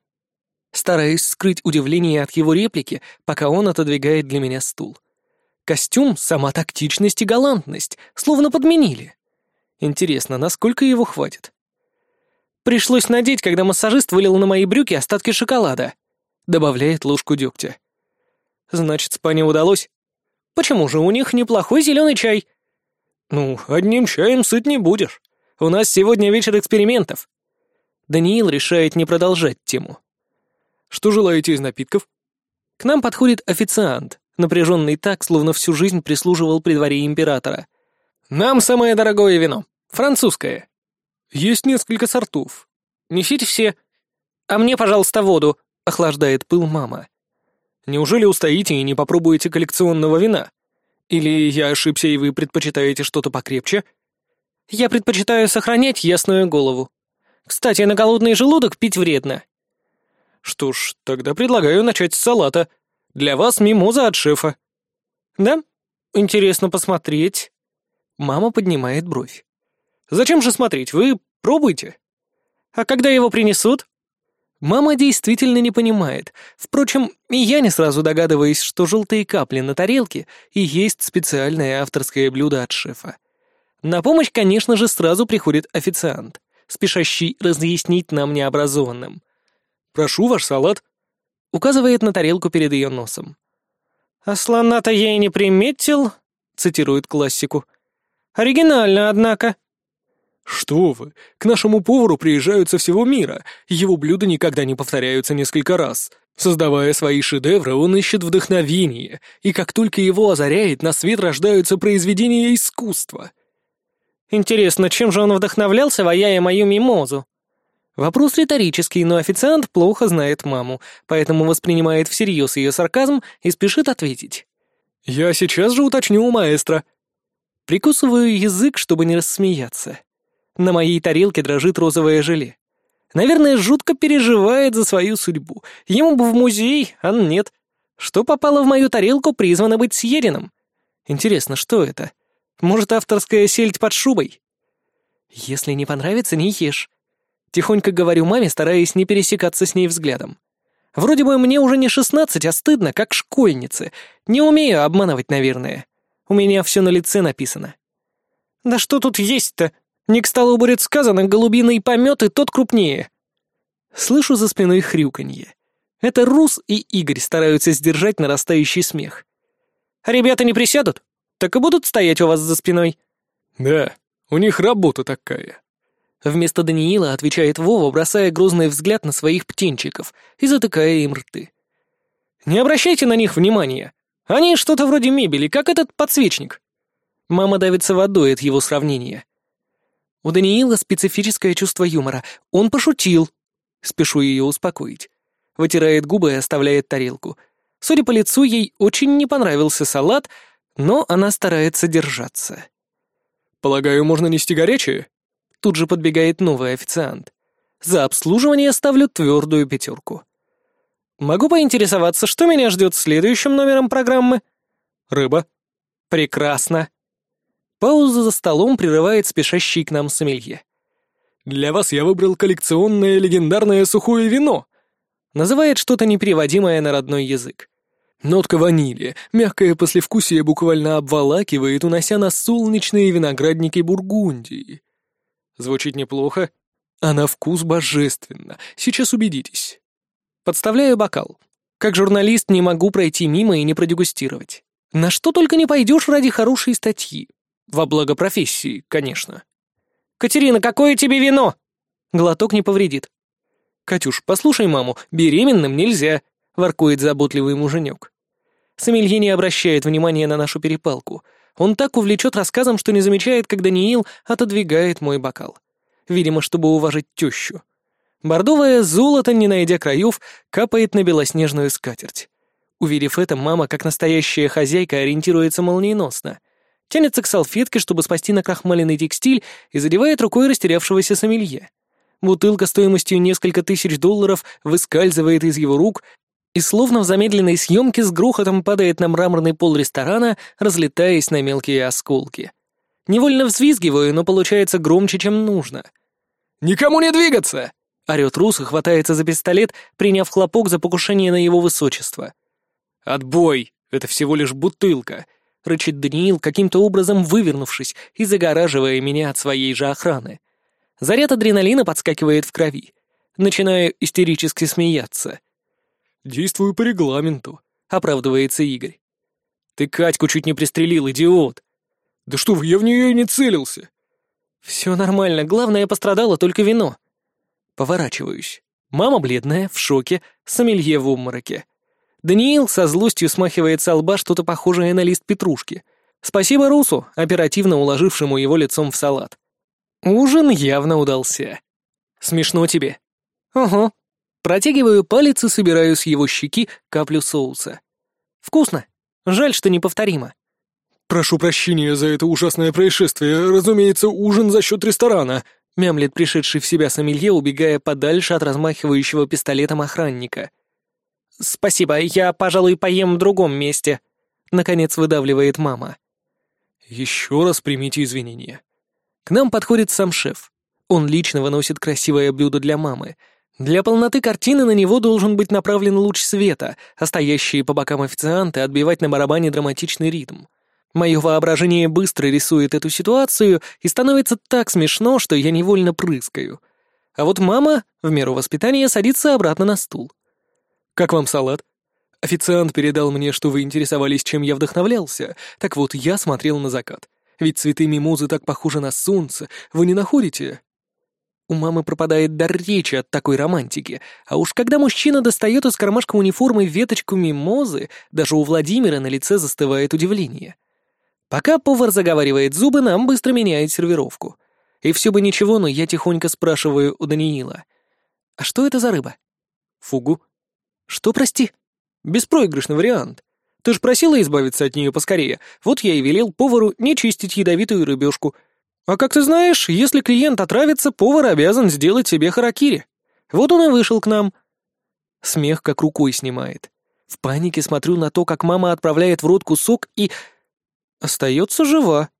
Стараюсь скрыть удивление от его реплики, пока он отодвигает для меня стул. Костюм — сама тактичность и галантность, словно подменили. Интересно, насколько его хватит? Пришлось надеть, когда массажист вылил на мои брюки остатки шоколада. Добавляет ложку дегтя. Значит, спане удалось. Почему же у них неплохой зеленый чай? «Ну, одним чаем сыт не будешь. У нас сегодня вечер экспериментов». Даниил решает не продолжать тему. «Что желаете из напитков?» К нам подходит официант, напряженный так, словно всю жизнь прислуживал при дворе императора. «Нам самое дорогое вино. Французское». «Есть несколько сортов. Несите все». «А мне, пожалуйста, воду», — охлаждает пыл мама. «Неужели устоите и не попробуете коллекционного вина?» Или я ошибся, и вы предпочитаете что-то покрепче? Я предпочитаю сохранять ясную голову. Кстати, на голодный желудок пить вредно. Что ж, тогда предлагаю начать с салата. Для вас мимоза от шефа. Да? Интересно посмотреть. Мама поднимает бровь. Зачем же смотреть? Вы пробуйте. А когда его принесут? Мама действительно не понимает. Впрочем, и я не сразу догадываюсь, что желтые капли на тарелке и есть специальное авторское блюдо от шефа. На помощь, конечно же, сразу приходит официант, спешащий разъяснить нам необразованным. «Прошу ваш салат», — указывает на тарелку перед ее носом. «А слона-то я и не приметил», — цитирует классику. «Оригинально, однако». «Что вы! К нашему повару приезжают со всего мира. Его блюда никогда не повторяются несколько раз. Создавая свои шедевры, он ищет вдохновение, и как только его озаряет, на свет рождаются произведения искусства». «Интересно, чем же он вдохновлялся, ваяя мою мимозу?» Вопрос риторический, но официант плохо знает маму, поэтому воспринимает всерьез ее сарказм и спешит ответить. «Я сейчас же уточню у маэстро». Прикусываю язык, чтобы не рассмеяться. На моей тарелке дрожит розовое желе. Наверное, жутко переживает за свою судьбу. Ему бы в музей, а нет. Что попало в мою тарелку, призвано быть съеденным. Интересно, что это? Может, авторская сельдь под шубой? Если не понравится, не ешь. Тихонько говорю маме, стараясь не пересекаться с ней взглядом. Вроде бы мне уже не шестнадцать, а стыдно, как школьнице. Не умею обманывать, наверное. У меня все на лице написано. «Да что тут есть-то?» Не к столу будет сказано, голубиный помет, и тот крупнее. Слышу за спиной хрюканье. Это Рус и Игорь стараются сдержать нарастающий смех. «Ребята не присядут? Так и будут стоять у вас за спиной?» «Да, у них работа такая». Вместо Даниила отвечает Вова, бросая грозный взгляд на своих птенчиков и затыкая им рты. «Не обращайте на них внимания. Они что-то вроде мебели, как этот подсвечник». Мама давится водой от его сравнения. У Даниила специфическое чувство юмора. Он пошутил. Спешу ее успокоить. Вытирает губы и оставляет тарелку. Судя по лицу, ей очень не понравился салат, но она старается держаться. «Полагаю, можно нести горячее?» Тут же подбегает новый официант. За обслуживание ставлю твердую пятерку. Могу поинтересоваться, что меня ждет следующим номером программы? Рыба. Прекрасно. Пауза за столом прерывает спешащий к нам сомелье. Для вас я выбрал коллекционное легендарное сухое вино. Называет что-то непереводимое на родной язык. Нотка ванили, мягкое послевкусие буквально обволакивает, унося на солнечные виноградники Бургундии. Звучит неплохо, а на вкус божественно. Сейчас убедитесь. Подставляю бокал. Как журналист не могу пройти мимо и не продегустировать. На что только не пойдешь ради хорошей статьи. Во благо профессии, конечно. «Катерина, какое тебе вино?» Глоток не повредит. «Катюш, послушай маму, беременным нельзя», — воркует заботливый муженек. Сомелье не обращает внимания на нашу перепалку. Он так увлечет рассказом, что не замечает, как Даниил отодвигает мой бокал. Видимо, чтобы уважить тещу. Бордовое золото, не найдя краев, капает на белоснежную скатерть. Уверив это, мама, как настоящая хозяйка, ориентируется молниеносно. Тянется к салфетке, чтобы спасти накрахмаленный текстиль, и задевает рукой растерявшегося сомелье. Бутылка стоимостью несколько тысяч долларов выскальзывает из его рук и словно в замедленной съемке с грохотом падает на мраморный пол ресторана, разлетаясь на мелкие осколки. Невольно взвизгиваю, но получается громче, чем нужно. «Никому не двигаться!» — орёт Рус и хватается за пистолет, приняв хлопок за покушение на его высочество. «Отбой! Это всего лишь бутылка!» — рычит Даниил, каким-то образом вывернувшись и загораживая меня от своей же охраны. Заряд адреналина подскакивает в крови. Начинаю истерически смеяться. «Действую по регламенту», — оправдывается Игорь. «Ты Катьку чуть не пристрелил, идиот!» «Да что вы, я в нее и не целился!» «Все нормально, главное, пострадало только вино». Поворачиваюсь. Мама бледная, в шоке, сомелье в обмороке. Даниил со злостью смахивает со лба что-то похожее на лист петрушки. Спасибо Русу, оперативно уложившему его лицом в салат. Ужин явно удался. Смешно тебе? Ого. Протягиваю палец и собираю с его щеки каплю соуса. Вкусно. Жаль, что неповторимо. «Прошу прощения за это ужасное происшествие. Разумеется, ужин за счет ресторана», — мямлет пришедший в себя сомелье, убегая подальше от размахивающего пистолетом охранника. «Спасибо, я, пожалуй, поем в другом месте», — наконец выдавливает мама. «Еще раз примите извинения», к нам подходит сам шеф. Он лично выносит красивое блюдо для мамы. Для полноты картины на него должен быть направлен луч света, а стоящие по бокам официанты отбивать на барабане драматичный ритм. Мое воображение быстро рисует эту ситуацию и становится так смешно, что я невольно прыскаю. А вот мама, в меру воспитания, садится обратно на стул. «Как вам салат?» Официант передал мне, что вы интересовались, чем я вдохновлялся. Так вот, я смотрел на закат. Ведь цветы мимозы так похожи на солнце, вы не находите?» У мамы пропадает дар речи от такой романтики, а уж когда мужчина достает из кармашка униформы веточку мимозы, даже у Владимира на лице застывает удивление. Пока повар заговаривает зубы, нам быстро меняет сервировку. И все бы ничего, но я тихонько спрашиваю у Даниила. «А что это за рыба?» «Фугу». «Что, прости?» «Беспроигрышный вариант. Ты ж просила избавиться от нее поскорее. Вот я и велел повару не чистить ядовитую рыбешку. А как ты знаешь, если клиент отравится, повар обязан сделать себе харакири. Вот он и вышел к нам. Смех как рукой снимает. В панике смотрю на то, как мама отправляет в рот кусок и... Остается жива.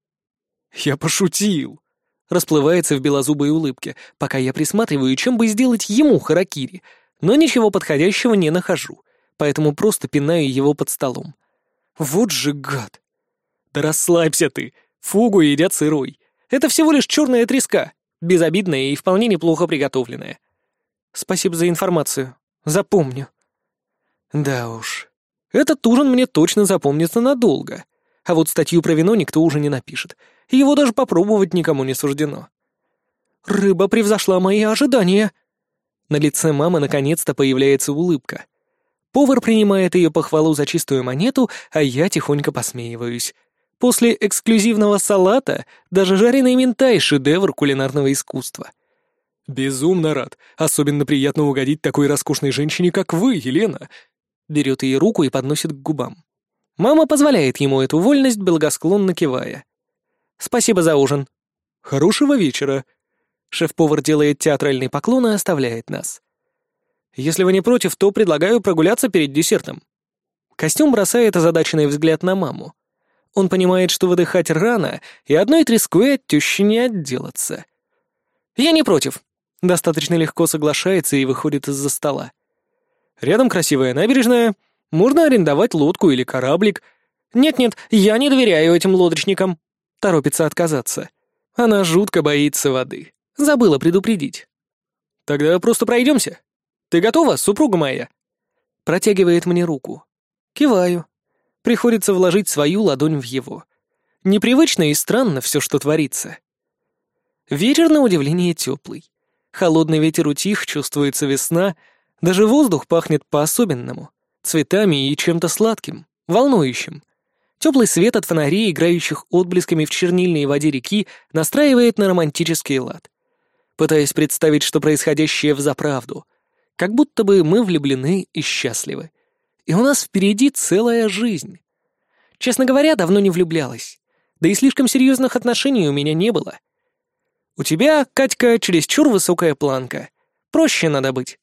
Я пошутил. Расплывается в белозубой улыбке, пока я присматриваю, чем бы сделать ему харакири, но ничего подходящего не нахожу поэтому просто пинаю его под столом. Вот же гад! Да расслабься ты, фугу едят сырой. Это всего лишь черная треска, безобидная и вполне неплохо приготовленная. Спасибо за информацию. Запомню. Да уж. Этот ужин мне точно запомнится надолго. А вот статью про вино никто уже не напишет. Его даже попробовать никому не суждено. Рыба превзошла мои ожидания. На лице мамы наконец-то появляется улыбка. Повар принимает ее похвалу за чистую монету, а я тихонько посмеиваюсь. После эксклюзивного салата даже жареный ментай — шедевр кулинарного искусства. «Безумно рад. Особенно приятно угодить такой роскошной женщине, как вы, Елена!» Берет ее руку и подносит к губам. Мама позволяет ему эту вольность, благосклонно кивая. «Спасибо за ужин». «Хорошего вечера». Шеф-повар делает театральный поклон и оставляет нас. Если вы не против, то предлагаю прогуляться перед десертом. Костюм бросает озадаченный взгляд на маму. Он понимает, что выдыхать рано, и одной треской от тещи не отделаться. Я не против. Достаточно легко соглашается и выходит из-за стола. Рядом красивая набережная. Можно арендовать лодку или кораблик. Нет-нет, я не доверяю этим лодочникам. Торопится отказаться. Она жутко боится воды. Забыла предупредить. Тогда просто пройдемся. Ты готова, супруга моя? Протягивает мне руку. Киваю. Приходится вложить свою ладонь в его. Непривычно и странно все, что творится. Вечер, на удивление, теплый. Холодный ветер утих, чувствуется весна, даже воздух пахнет по-особенному, цветами и чем-то сладким, волнующим. Теплый свет от фонарей, играющих отблесками в чернильной воде реки, настраивает на романтический лад. Пытаясь представить, что происходящее взаправду. Как будто бы мы влюблены и счастливы. И у нас впереди целая жизнь. Честно говоря, давно не влюблялась. Да и слишком серьезных отношений у меня не было. У тебя, Катька, чересчур высокая планка. Проще надо быть.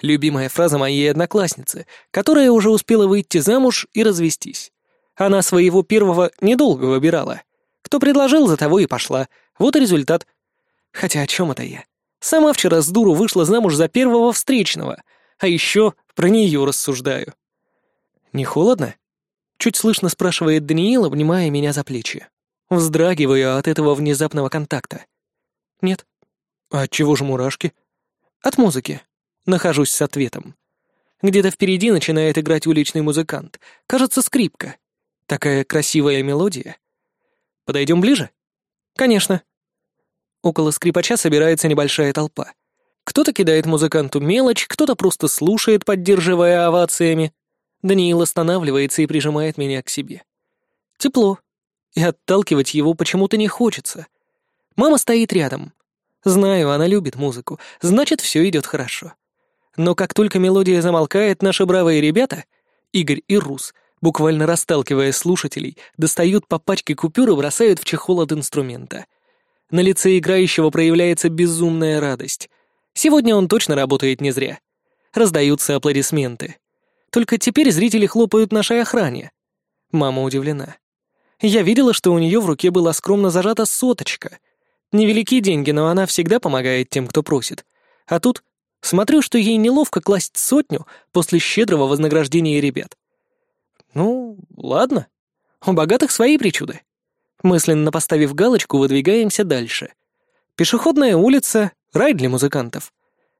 Любимая фраза моей одноклассницы, которая уже успела выйти замуж и развестись. Она своего первого недолго выбирала. Кто предложил, за того и пошла. Вот и результат. Хотя о чем это я? Сама вчера с дуру вышла замуж за первого встречного, а еще про нее рассуждаю. «Не холодно?» — чуть слышно спрашивает Даниил, обнимая меня за плечи. Вздрагиваю от этого внезапного контакта. «Нет». «А от чего же мурашки?» «От музыки». Нахожусь с ответом. Где-то впереди начинает играть уличный музыкант. Кажется, скрипка. Такая красивая мелодия. Подойдем ближе? Конечно. Около скрипача собирается небольшая толпа. Кто-то кидает музыканту мелочь, кто-то просто слушает, поддерживая овациями. Даниил останавливается и прижимает меня к себе. Тепло. И отталкивать его почему-то не хочется. Мама стоит рядом. Знаю, она любит музыку, значит, все идет хорошо. Но как только мелодия замолкает, наши бравые ребята, Игорь и Рус, буквально расталкивая слушателей, достают по пачке купюр и бросают в чехол от инструмента. На лице играющего проявляется безумная радость. Сегодня он точно работает не зря. Раздаются аплодисменты. Только теперь зрители хлопают нашей охране. Мама удивлена. Я видела, что у нее в руке была скромно зажата соточка. Невеликие деньги, но она всегда помогает тем, кто просит. А тут смотрю, что ей неловко класть сотню после щедрого вознаграждения ребят. Ну, ладно. У богатых свои причуды. Мысленно поставив галочку, выдвигаемся дальше. Пешеходная улица — рай для музыкантов.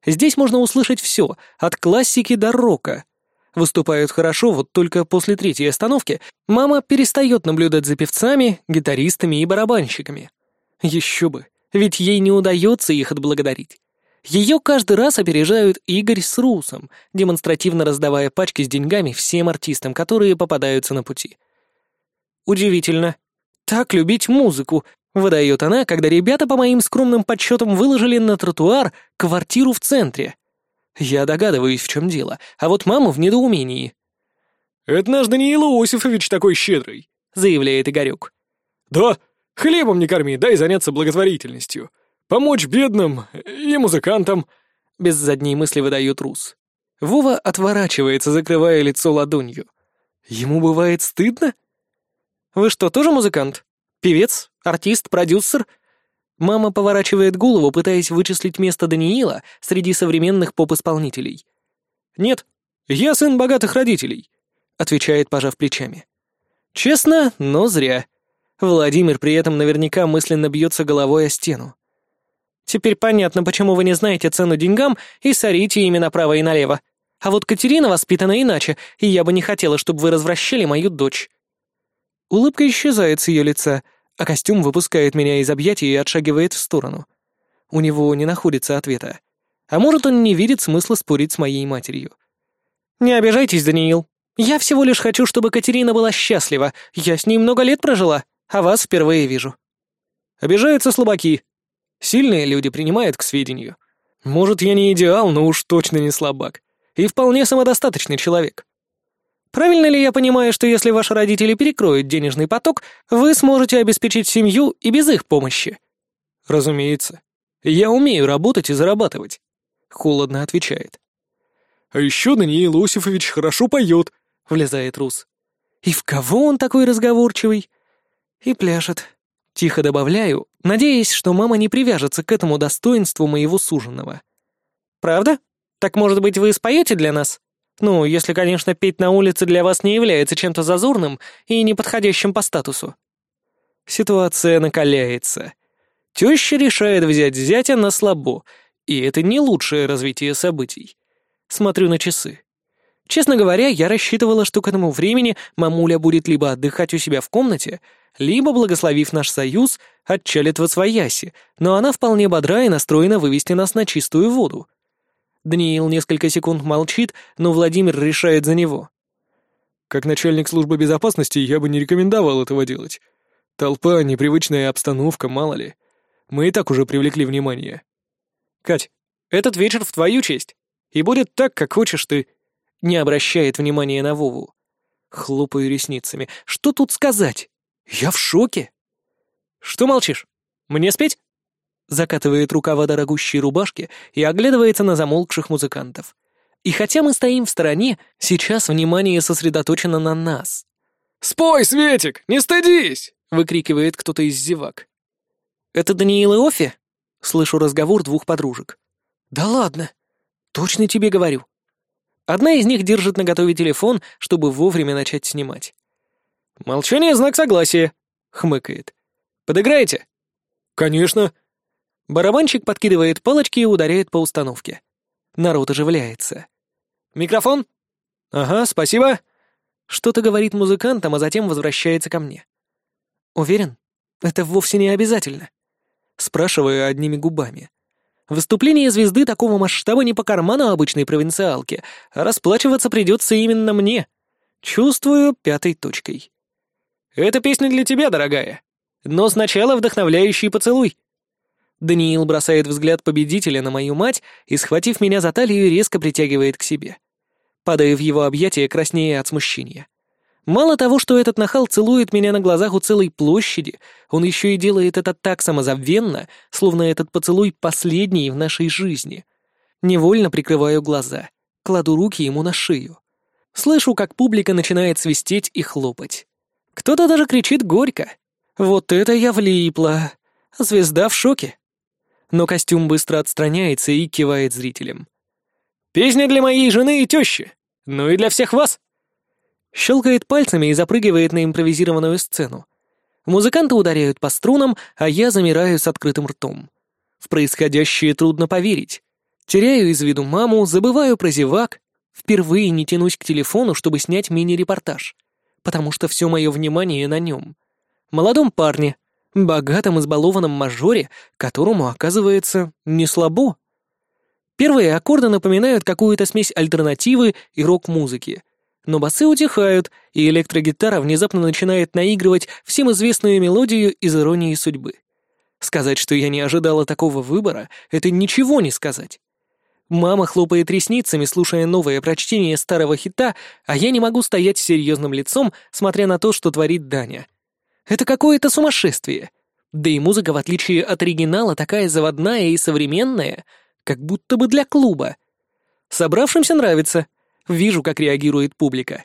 Здесь можно услышать все, от классики до рока — выступают хорошо, вот только после третьей остановки мама перестает наблюдать за певцами, гитаристами и барабанщиками. Еще бы, ведь ей не удается их отблагодарить. Ее каждый раз опережают Игорь с Русом, демонстративно раздавая пачки с деньгами всем артистам, которые попадаются на пути. Удивительно. Так любить музыку, выдает она, когда ребята, по моим скромным подсчетам, выложили на тротуар квартиру в центре — я догадываюсь, в чем дело, а вот мама в недоумении. «Это наш Даниил Иосифович такой щедрый», — заявляет Игорек. «Да, хлебом не корми, дай заняться благотворительностью. Помочь бедным и музыкантам», — без задней мысли выдает Рус. Вова отворачивается, закрывая лицо ладонью. Ему бывает стыдно? «Вы что, тоже музыкант? Певец? Артист? Продюсер?» Мама поворачивает голову, пытаясь вычислить место Даниила среди современных поп-исполнителей. «Нет, я сын богатых родителей», — отвечает, пожав плечами. Честно, но зря. Владимир при этом наверняка мысленно бьется головой о стену. Теперь понятно, почему вы не знаете цену деньгам и сорите ими направо и налево. А вот Катерина воспитана иначе, и я бы не хотела, чтобы вы развращали мою дочь. Улыбка исчезает с ее лица — а костюм выпускает меня из объятий и отшагивает в сторону. У него не находится ответа. А может, он не видит смысла спорить с моей матерью. «Не обижайтесь, Даниил. Я всего лишь хочу, чтобы Катерина была счастлива. Я с ней много лет прожила, а вас впервые вижу». Обижаются слабаки. Сильные люди принимают к сведению. Может, я не идеал, но уж точно не слабак. И вполне самодостаточный человек. Правильно ли я понимаю, что если ваши родители перекроют денежный поток, вы сможете обеспечить семью и без их помощи? Разумеется. Я умею работать и зарабатывать», — холодно отвечает. «А еще Даниил Осифович хорошо поет», — влезает Рус. «И в кого он такой разговорчивый?» «И пляшет», — тихо добавляю, надеясь, что мама не привяжется к этому достоинству моего суженого. «Правда? Так, может быть, вы споете для нас? Ну, если, конечно, петь на улице для вас не является чем-то зазорным и неподходящим по статусу». Ситуация накаляется. Теща решает взять зятя на слабо, и это не лучшее развитие событий. Смотрю на часы. Честно говоря, я рассчитывала, что к этому времени мамуля будет либо отдыхать у себя в комнате, либо, благословив наш союз, отчалит во свояси, но она вполне бодра и настроена вывести нас на чистую воду. Даниил несколько секунд молчит, но Владимир решает за него. «Как начальник службы безопасности я бы не рекомендовал этого делать. Толпа, непривычная обстановка, мало ли. Мы и так уже привлекли внимание». «Кать, этот вечер в твою честь, и будет так, как хочешь ты», не обращает внимания на Вову. Хлопаю ресницами. Что тут сказать? Я в шоке. Что молчишь? Мне спеть? Закатывает рукава дорогущей рубашки и оглядывается на замолкших музыкантов. И хотя мы стоим в стороне, сейчас внимание сосредоточено на нас. «Спой, Светик, не стыдись!» — выкрикивает кто-то из зевак. «Это Даниил и Офи?» — слышу разговор двух подружек. «Да ладно! Точно тебе говорю!» Одна из них держит наготове телефон, чтобы вовремя начать снимать. «Молчание — знак согласия», — хмыкает. «Подыграете?» «Конечно». Барабанщик подкидывает палочки и ударяет по установке. Народ оживляется. «Микрофон?» «Ага, спасибо». Что-то говорит музыкантам, а затем возвращается ко мне. «Уверен? Это вовсе не обязательно?» Спрашиваю одними губами. Выступление звезды такого масштаба не по карману обычной провинциалки, а расплачиваться придется именно мне. Чувствую пятой точкой. «Это песня для тебя, дорогая. Но сначала вдохновляющий поцелуй». Даниил бросает взгляд победителя на мою мать и, схватив меня за талию, резко притягивает к себе. Падая в его объятия, краснее от смущения. Мало того, что этот нахал целует меня на глазах у целой площади, он еще и делает это так самозабвенно, словно этот поцелуй последний в нашей жизни. Невольно прикрываю глаза, кладу руки ему на шею. Слышу, как публика начинает свистеть и хлопать. Кто-то даже кричит горько. Вот это я влипла. Звезда в шоке. Но костюм быстро отстраняется и кивает зрителям. «Песня для моей жены и тещи. Ну и для всех вас!» щелкает пальцами и запрыгивает на импровизированную сцену. Музыканты ударяют по струнам, а я замираю с открытым ртом. В происходящее трудно поверить. Теряю из виду маму, забываю про зевак, впервые не тянусь к телефону, чтобы снять мини-репортаж, потому что все мое внимание на нем. Молодом парне, богатом избалованном мажоре, которому, оказывается, не слабо. Первые аккорды напоминают какую-то смесь альтернативы и рок-музыки — но басы утихают, и электрогитара внезапно начинает наигрывать всем известную мелодию из иронии судьбы. Сказать, что я не ожидала такого выбора, это ничего не сказать. Мама хлопает ресницами, слушая новое прочтение старого хита, а я не могу стоять с серьезным лицом, смотря на то, что творит Даня. Это какое-то сумасшествие. Да и музыка, в отличие от оригинала, такая заводная и современная, как будто бы для клуба. Собравшимся нравится — Вижу, как реагирует публика.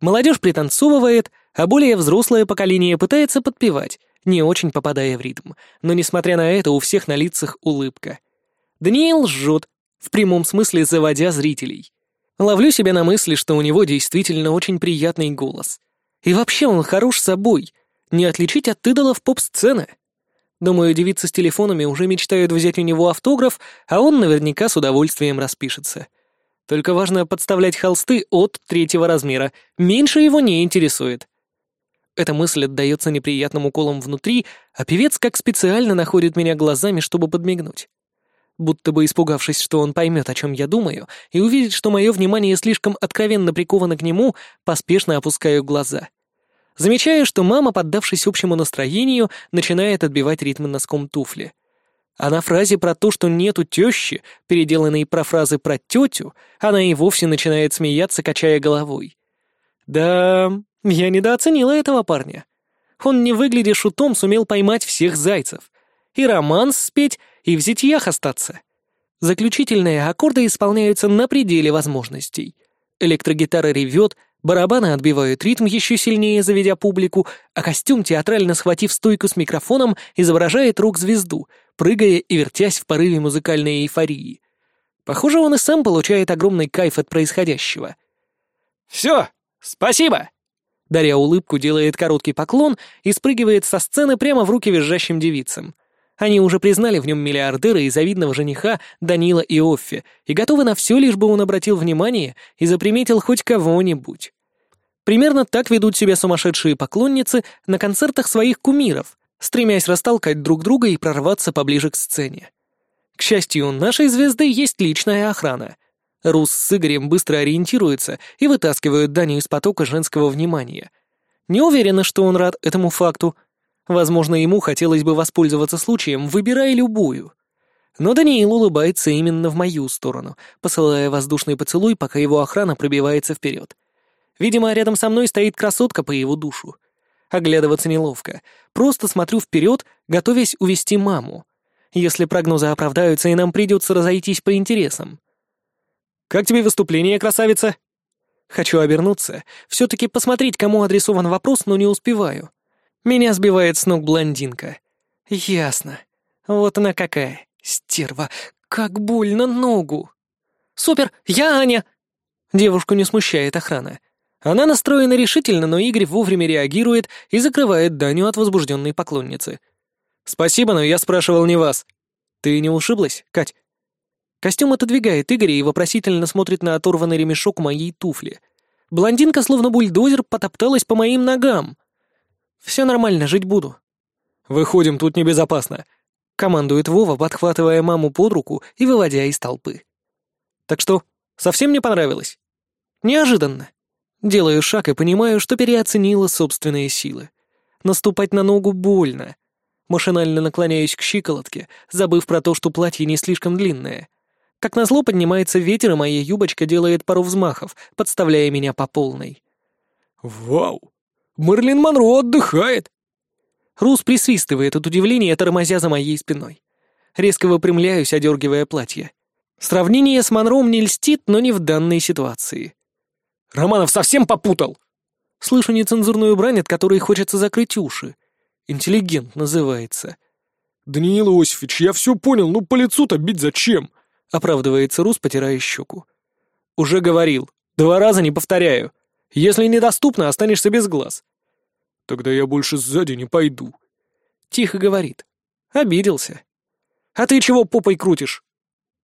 Молодежь пританцовывает, а более взрослое поколение пытается подпевать, не очень попадая в ритм, но, несмотря на это, у всех на лицах улыбка. Даниил жжет, в прямом смысле заводя зрителей. Ловлю себя на мысли, что у него действительно очень приятный голос. И вообще он хорош собой, не отличить от идолов поп-сцены. Думаю, девицы с телефонами уже мечтают взять у него автограф, а он наверняка с удовольствием распишется. Только важно подставлять холсты от третьего размера. Меньше его не интересует. Эта мысль отдается неприятным уколом внутри, а певец как специально находит меня глазами, чтобы подмигнуть. Будто бы испугавшись, что он поймет, о чем я думаю, и увидит, что мое внимание слишком откровенно приковано к нему, поспешно опускаю глаза. Замечаю, что мама, поддавшись общему настроению, начинает отбивать ритмы носком туфли. А на фразе про то, что нету тещи, переделанной про фразы про тетю, она и вовсе начинает смеяться, качая головой. Да, я недооценила этого парня. Он, не выглядя шутом, сумел поймать всех зайцев. И романс спеть, и в зятьях остаться. Заключительные аккорды исполняются на пределе возможностей. Электрогитара ревет, барабаны отбивают ритм еще сильнее, заведя публику, а костюм, театрально схватив стойку с микрофоном, изображает рок-звезду, прыгая и вертясь в порыве музыкальной эйфории. Похоже, он и сам получает огромный кайф от происходящего. «Все, спасибо!» Дарья улыбку делает короткий поклон и спрыгивает со сцены прямо в руки визжащим девицам. Они уже признали в нем миллиардера и завидного жениха Данила Иоффе и готовы на все, лишь бы он обратил внимание и заприметил хоть кого-нибудь. Примерно так ведут себя сумасшедшие поклонницы на концертах своих кумиров, стремясь растолкать друг друга и прорваться поближе к сцене. К счастью, у нашей звезды есть личная охрана. Рус с Игорем быстро ориентируются и вытаскивают Даню из потока женского внимания. Не уверена, что он рад этому факту — Возможно, ему хотелось бы воспользоваться случаем, выбирая любую. Но Даниил улыбается именно в мою сторону, посылая воздушный поцелуй, пока его охрана пробивается вперед. Видимо, рядом со мной стоит красотка по его душу. Оглядываться неловко. Просто смотрю вперед, готовясь увести маму. Если прогнозы оправдаются, и нам придется разойтись по интересам. «Как тебе выступление, красавица?» Хочу обернуться, все-таки посмотреть, кому адресован вопрос, но не успеваю. Меня сбивает с ног блондинка. Ясно. Вот она какая. Стерва. Как больно ногу. Супер, я Аня. Девушку не смущает охрана. Она настроена решительно, но Игорь вовремя реагирует и закрывает Даню от возбужденной поклонницы. «Спасибо, но я спрашивал не вас. Ты не ушиблась, Кать?» Костюм отодвигает Игоря и вопросительно смотрит на оторванный ремешок моей туфли. Блондинка, словно бульдозер, потопталась по моим ногам. Все нормально, жить буду». «Выходим, тут небезопасно», — командует Вова, подхватывая маму под руку и выводя из толпы. «Так что, совсем не понравилось?» «Неожиданно. Делаю шаг и понимаю, что переоценила собственные силы. Наступать на ногу больно. Машинально наклоняюсь к щиколотке, забыв про то, что платье не слишком длинное. Как назло поднимается ветер, и моя юбочка делает пару взмахов, подставляя меня по полной. «Вау!» Мерлин Монро отдыхает!» Рус присвистывает от удивления, тормозя за моей спиной. Резко выпрямляюсь, одергивая платье. Сравнение с Монро мне льстит, но не в данной ситуации. «Романов совсем попутал!» Слышу нецензурную брань, от которой хочется закрыть уши. Интеллигент называется. «Даниил Иосифович, я все понял, ну по лицу-то бить зачем?» — оправдывается Рус, потирая щеку. «Уже говорил. Два раза не повторяю. Если недоступно, останешься без глаз. Тогда я больше сзади не пойду. Тихо говорит. Обиделся. А ты чего попой крутишь?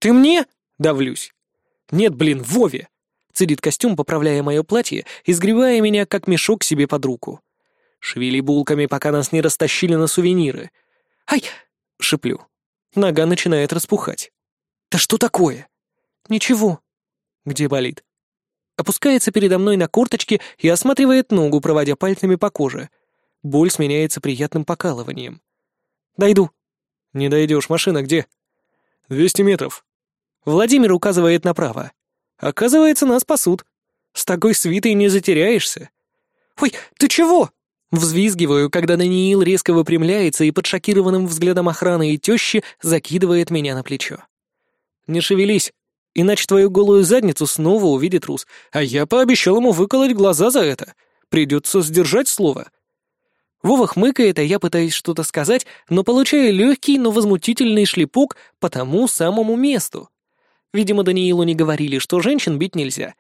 Ты мне? Давлюсь. Нет, блин, Вове. Цедит костюм, поправляя мое платье и сгребая меня, как мешок, себе под руку. Шевели булками, пока нас не растащили на сувениры. «Ай!» — шиплю. Нога начинает распухать. «Да что такое?» «Ничего». «Где болит?» Опускается передо мной на корточки и осматривает ногу, проводя пальцами по коже. Боль сменяется приятным покалыванием. «Дойду». «Не дойдешь. Машина где?» «Двести метров». Владимир указывает направо. «Оказывается, нас пасут. С такой свитой не затеряешься». «Ой, ты чего?» Взвизгиваю, когда Даниил резко выпрямляется и под шокированным взглядом охраны и тещи закидывает меня на плечо. «Не шевелись», Иначе твою голую задницу снова увидит Рус, а я пообещал ему выколоть глаза за это. Придется сдержать слово. Вова хмыкает, а я пытаюсь что-то сказать, но получаю легкий, но возмутительный шлепок по тому самому месту. Видимо, Даниилу не говорили, что женщин бить нельзя.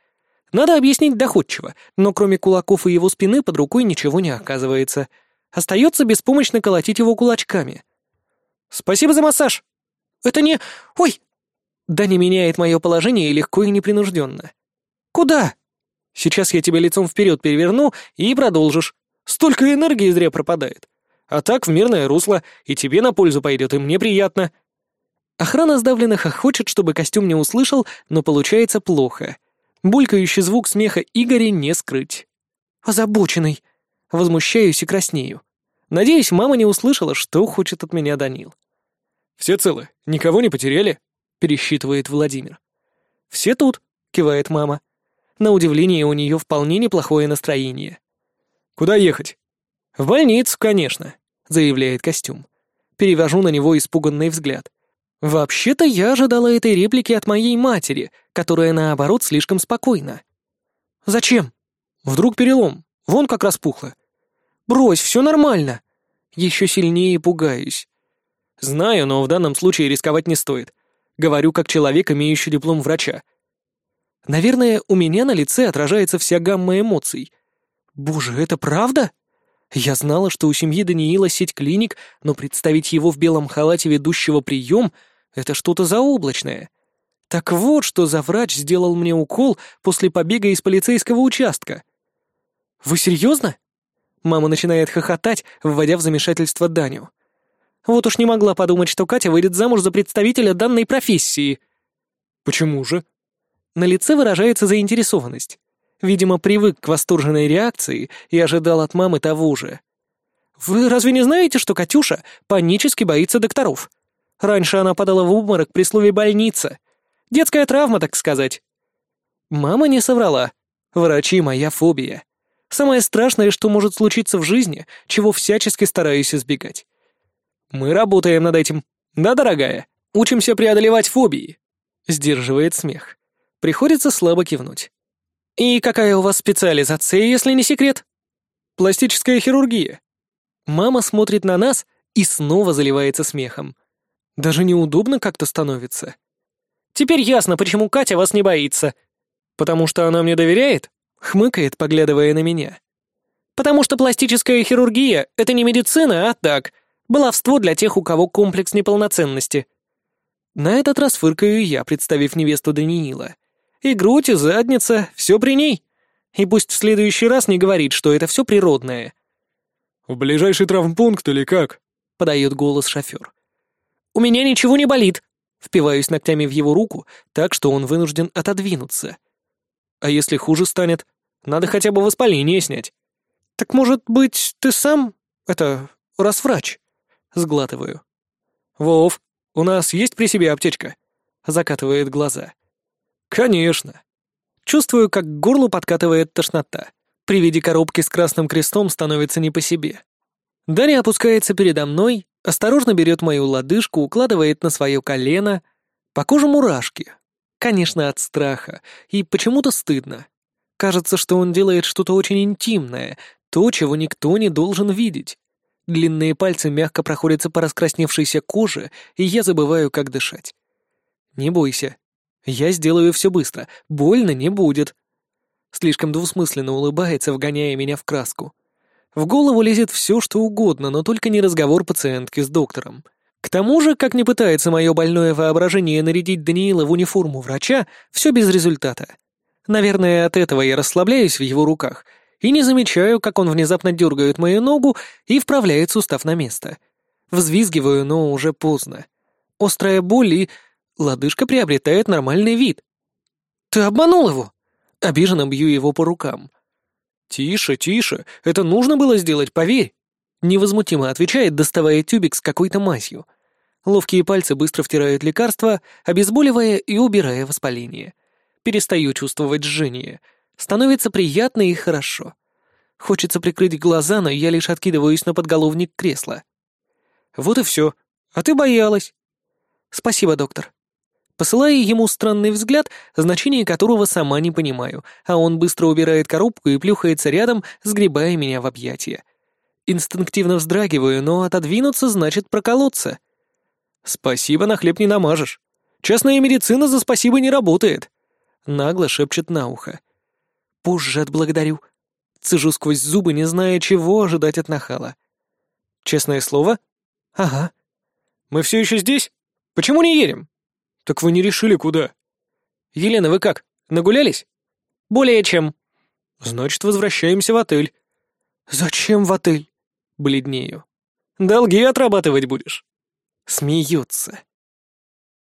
Надо объяснить доходчиво, но кроме кулаков и его спины под рукой ничего не оказывается. Остается беспомощно колотить его кулачками. «Спасибо за массаж!» «Это не... Ой!» Да не меняет мое положение легко и непринужденно. «Куда?» «Сейчас я тебя лицом вперед переверну и продолжишь. Столько энергии зря пропадает. А так в мирное русло, и тебе на пользу пойдет, и мне приятно». Охрана сдавленно хохочет, чтобы костюм не услышал, но получается плохо. Булькающий звук смеха Игоря не скрыть. «Озабоченный!» Возмущаюсь и краснею. Надеюсь, мама не услышала, что хочет от меня Данил. «Все целы? Никого не потеряли?» — пересчитывает Владимир. «Все тут», — кивает мама. На удивление, у нее вполне неплохое настроение. «Куда ехать?» «В больницу, конечно», — заявляет костюм. Перевожу на него испуганный взгляд. Вообще-то я ожидала этой реплики от моей матери, которая, наоборот, слишком спокойна. «Зачем?» «Вдруг перелом. Вон как распухло». «Брось, все нормально». Еще сильнее пугаюсь. Знаю, но в данном случае рисковать не стоит. Говорю как человек, имеющий диплом врача. Наверное, у меня на лице отражается вся гамма эмоций. Боже, это правда? Я знала, что у семьи Даниила сеть клиник, но представить его в белом халате ведущего прием — это что-то заоблачное. Так вот, что за врач сделал мне укол после побега из полицейского участка. «Вы серьезно?» Мама начинает хохотать, вводя в замешательство Даню. Вот уж не могла подумать, что Катя выйдет замуж за представителя данной профессии. «Почему же?» На лице выражается заинтересованность. Видимо, привык к восторженной реакции и ожидал от мамы того же. «Вы разве не знаете, что Катюша панически боится докторов? Раньше она падала в обморок при слове «больница». Детская травма, так сказать». Мама не соврала. Врачи — моя фобия. Самое страшное, что может случиться в жизни, чего всячески стараюсь избегать. Мы работаем над этим. Да, дорогая? Учимся преодолевать фобии. Сдерживает смех. Приходится слабо кивнуть. «И какая у вас специализация, если не секрет?» «Пластическая хирургия». Мама смотрит на нас и снова заливается смехом. Даже неудобно как-то становится. «Теперь ясно, почему Катя вас не боится». «Потому что она мне доверяет?» — хмыкает, поглядывая на меня. «Потому что пластическая хирургия — это не медицина, а так, баловство для тех, у кого комплекс неполноценности». На этот раз фыркаю я, представив невесту Даниила. И грудь, и задница, все при ней. И пусть в следующий раз не говорит, что это все природное. «В ближайший травмпункт или как?» — подает голос шофер. «У меня ничего не болит!» Впиваюсь ногтями в его руку, так что он вынужден отодвинуться. «А если хуже станет? Надо хотя бы воспаление снять». «Так, может быть, ты сам... это... раз врач?» Сглатываю. «Вов, у нас есть при себе аптечка?» Закатывает глаза. «Конечно». Чувствую, как к горлу подкатывает тошнота. При виде коробки с красным крестом становится не по себе. Дарья опускается передо мной, осторожно берет мою лодыжку, укладывает на свое колено. По коже мурашки. Конечно, от страха. И почему-то стыдно. Кажется, что он делает что-то очень интимное, то, чего никто не должен видеть. Длинные пальцы мягко проходятся по раскрасневшейся коже, и я забываю, как дышать. «Не бойся, я сделаю все быстро, больно не будет. Слишком двусмысленно улыбается, вгоняя меня в краску. В голову лезет все, что угодно, но только не разговор пациентки с доктором. К тому же, как не пытается мое больное воображение нарядить Даниила в униформу врача, все без результата. Наверное, от этого я расслабляюсь в его руках и не замечаю, как он внезапно дергает мою ногу и вправляет сустав на место. Взвизгиваю, но уже поздно. Острая боль и лодыжка приобретает нормальный вид. «Ты обманул его!» Обиженно бью его по рукам. «Тише, тише, это нужно было сделать, поверь!» Невозмутимо отвечает, доставая тюбик с какой-то мазью. Ловкие пальцы быстро втирают лекарство, обезболивая и убирая воспаление. Перестаю чувствовать жжение. Становится приятно и хорошо. Хочется прикрыть глаза, но я лишь откидываюсь на подголовник кресла. Вот и все. А ты боялась. Спасибо, доктор посылая ему странный взгляд, значение которого сама не понимаю, а он быстро убирает коробку и плюхается рядом, сгребая меня в объятия. Инстинктивно вздрагиваю, но отодвинуться значит проколоться. «Спасибо, на хлеб не намажешь. Частная медицина за спасибо не работает», — нагло шепчет на ухо. «Позже отблагодарю». Цежу сквозь зубы, не зная, чего ожидать от нахала. «Честное слово?» «Ага». «Мы все еще здесь? Почему не едем?» «Так вы не решили, куда?» «Елена, вы как, нагулялись?» «Более чем». «Значит, возвращаемся в отель». «Зачем в отель?» Бледнею. «Долги отрабатывать будешь». Смеются.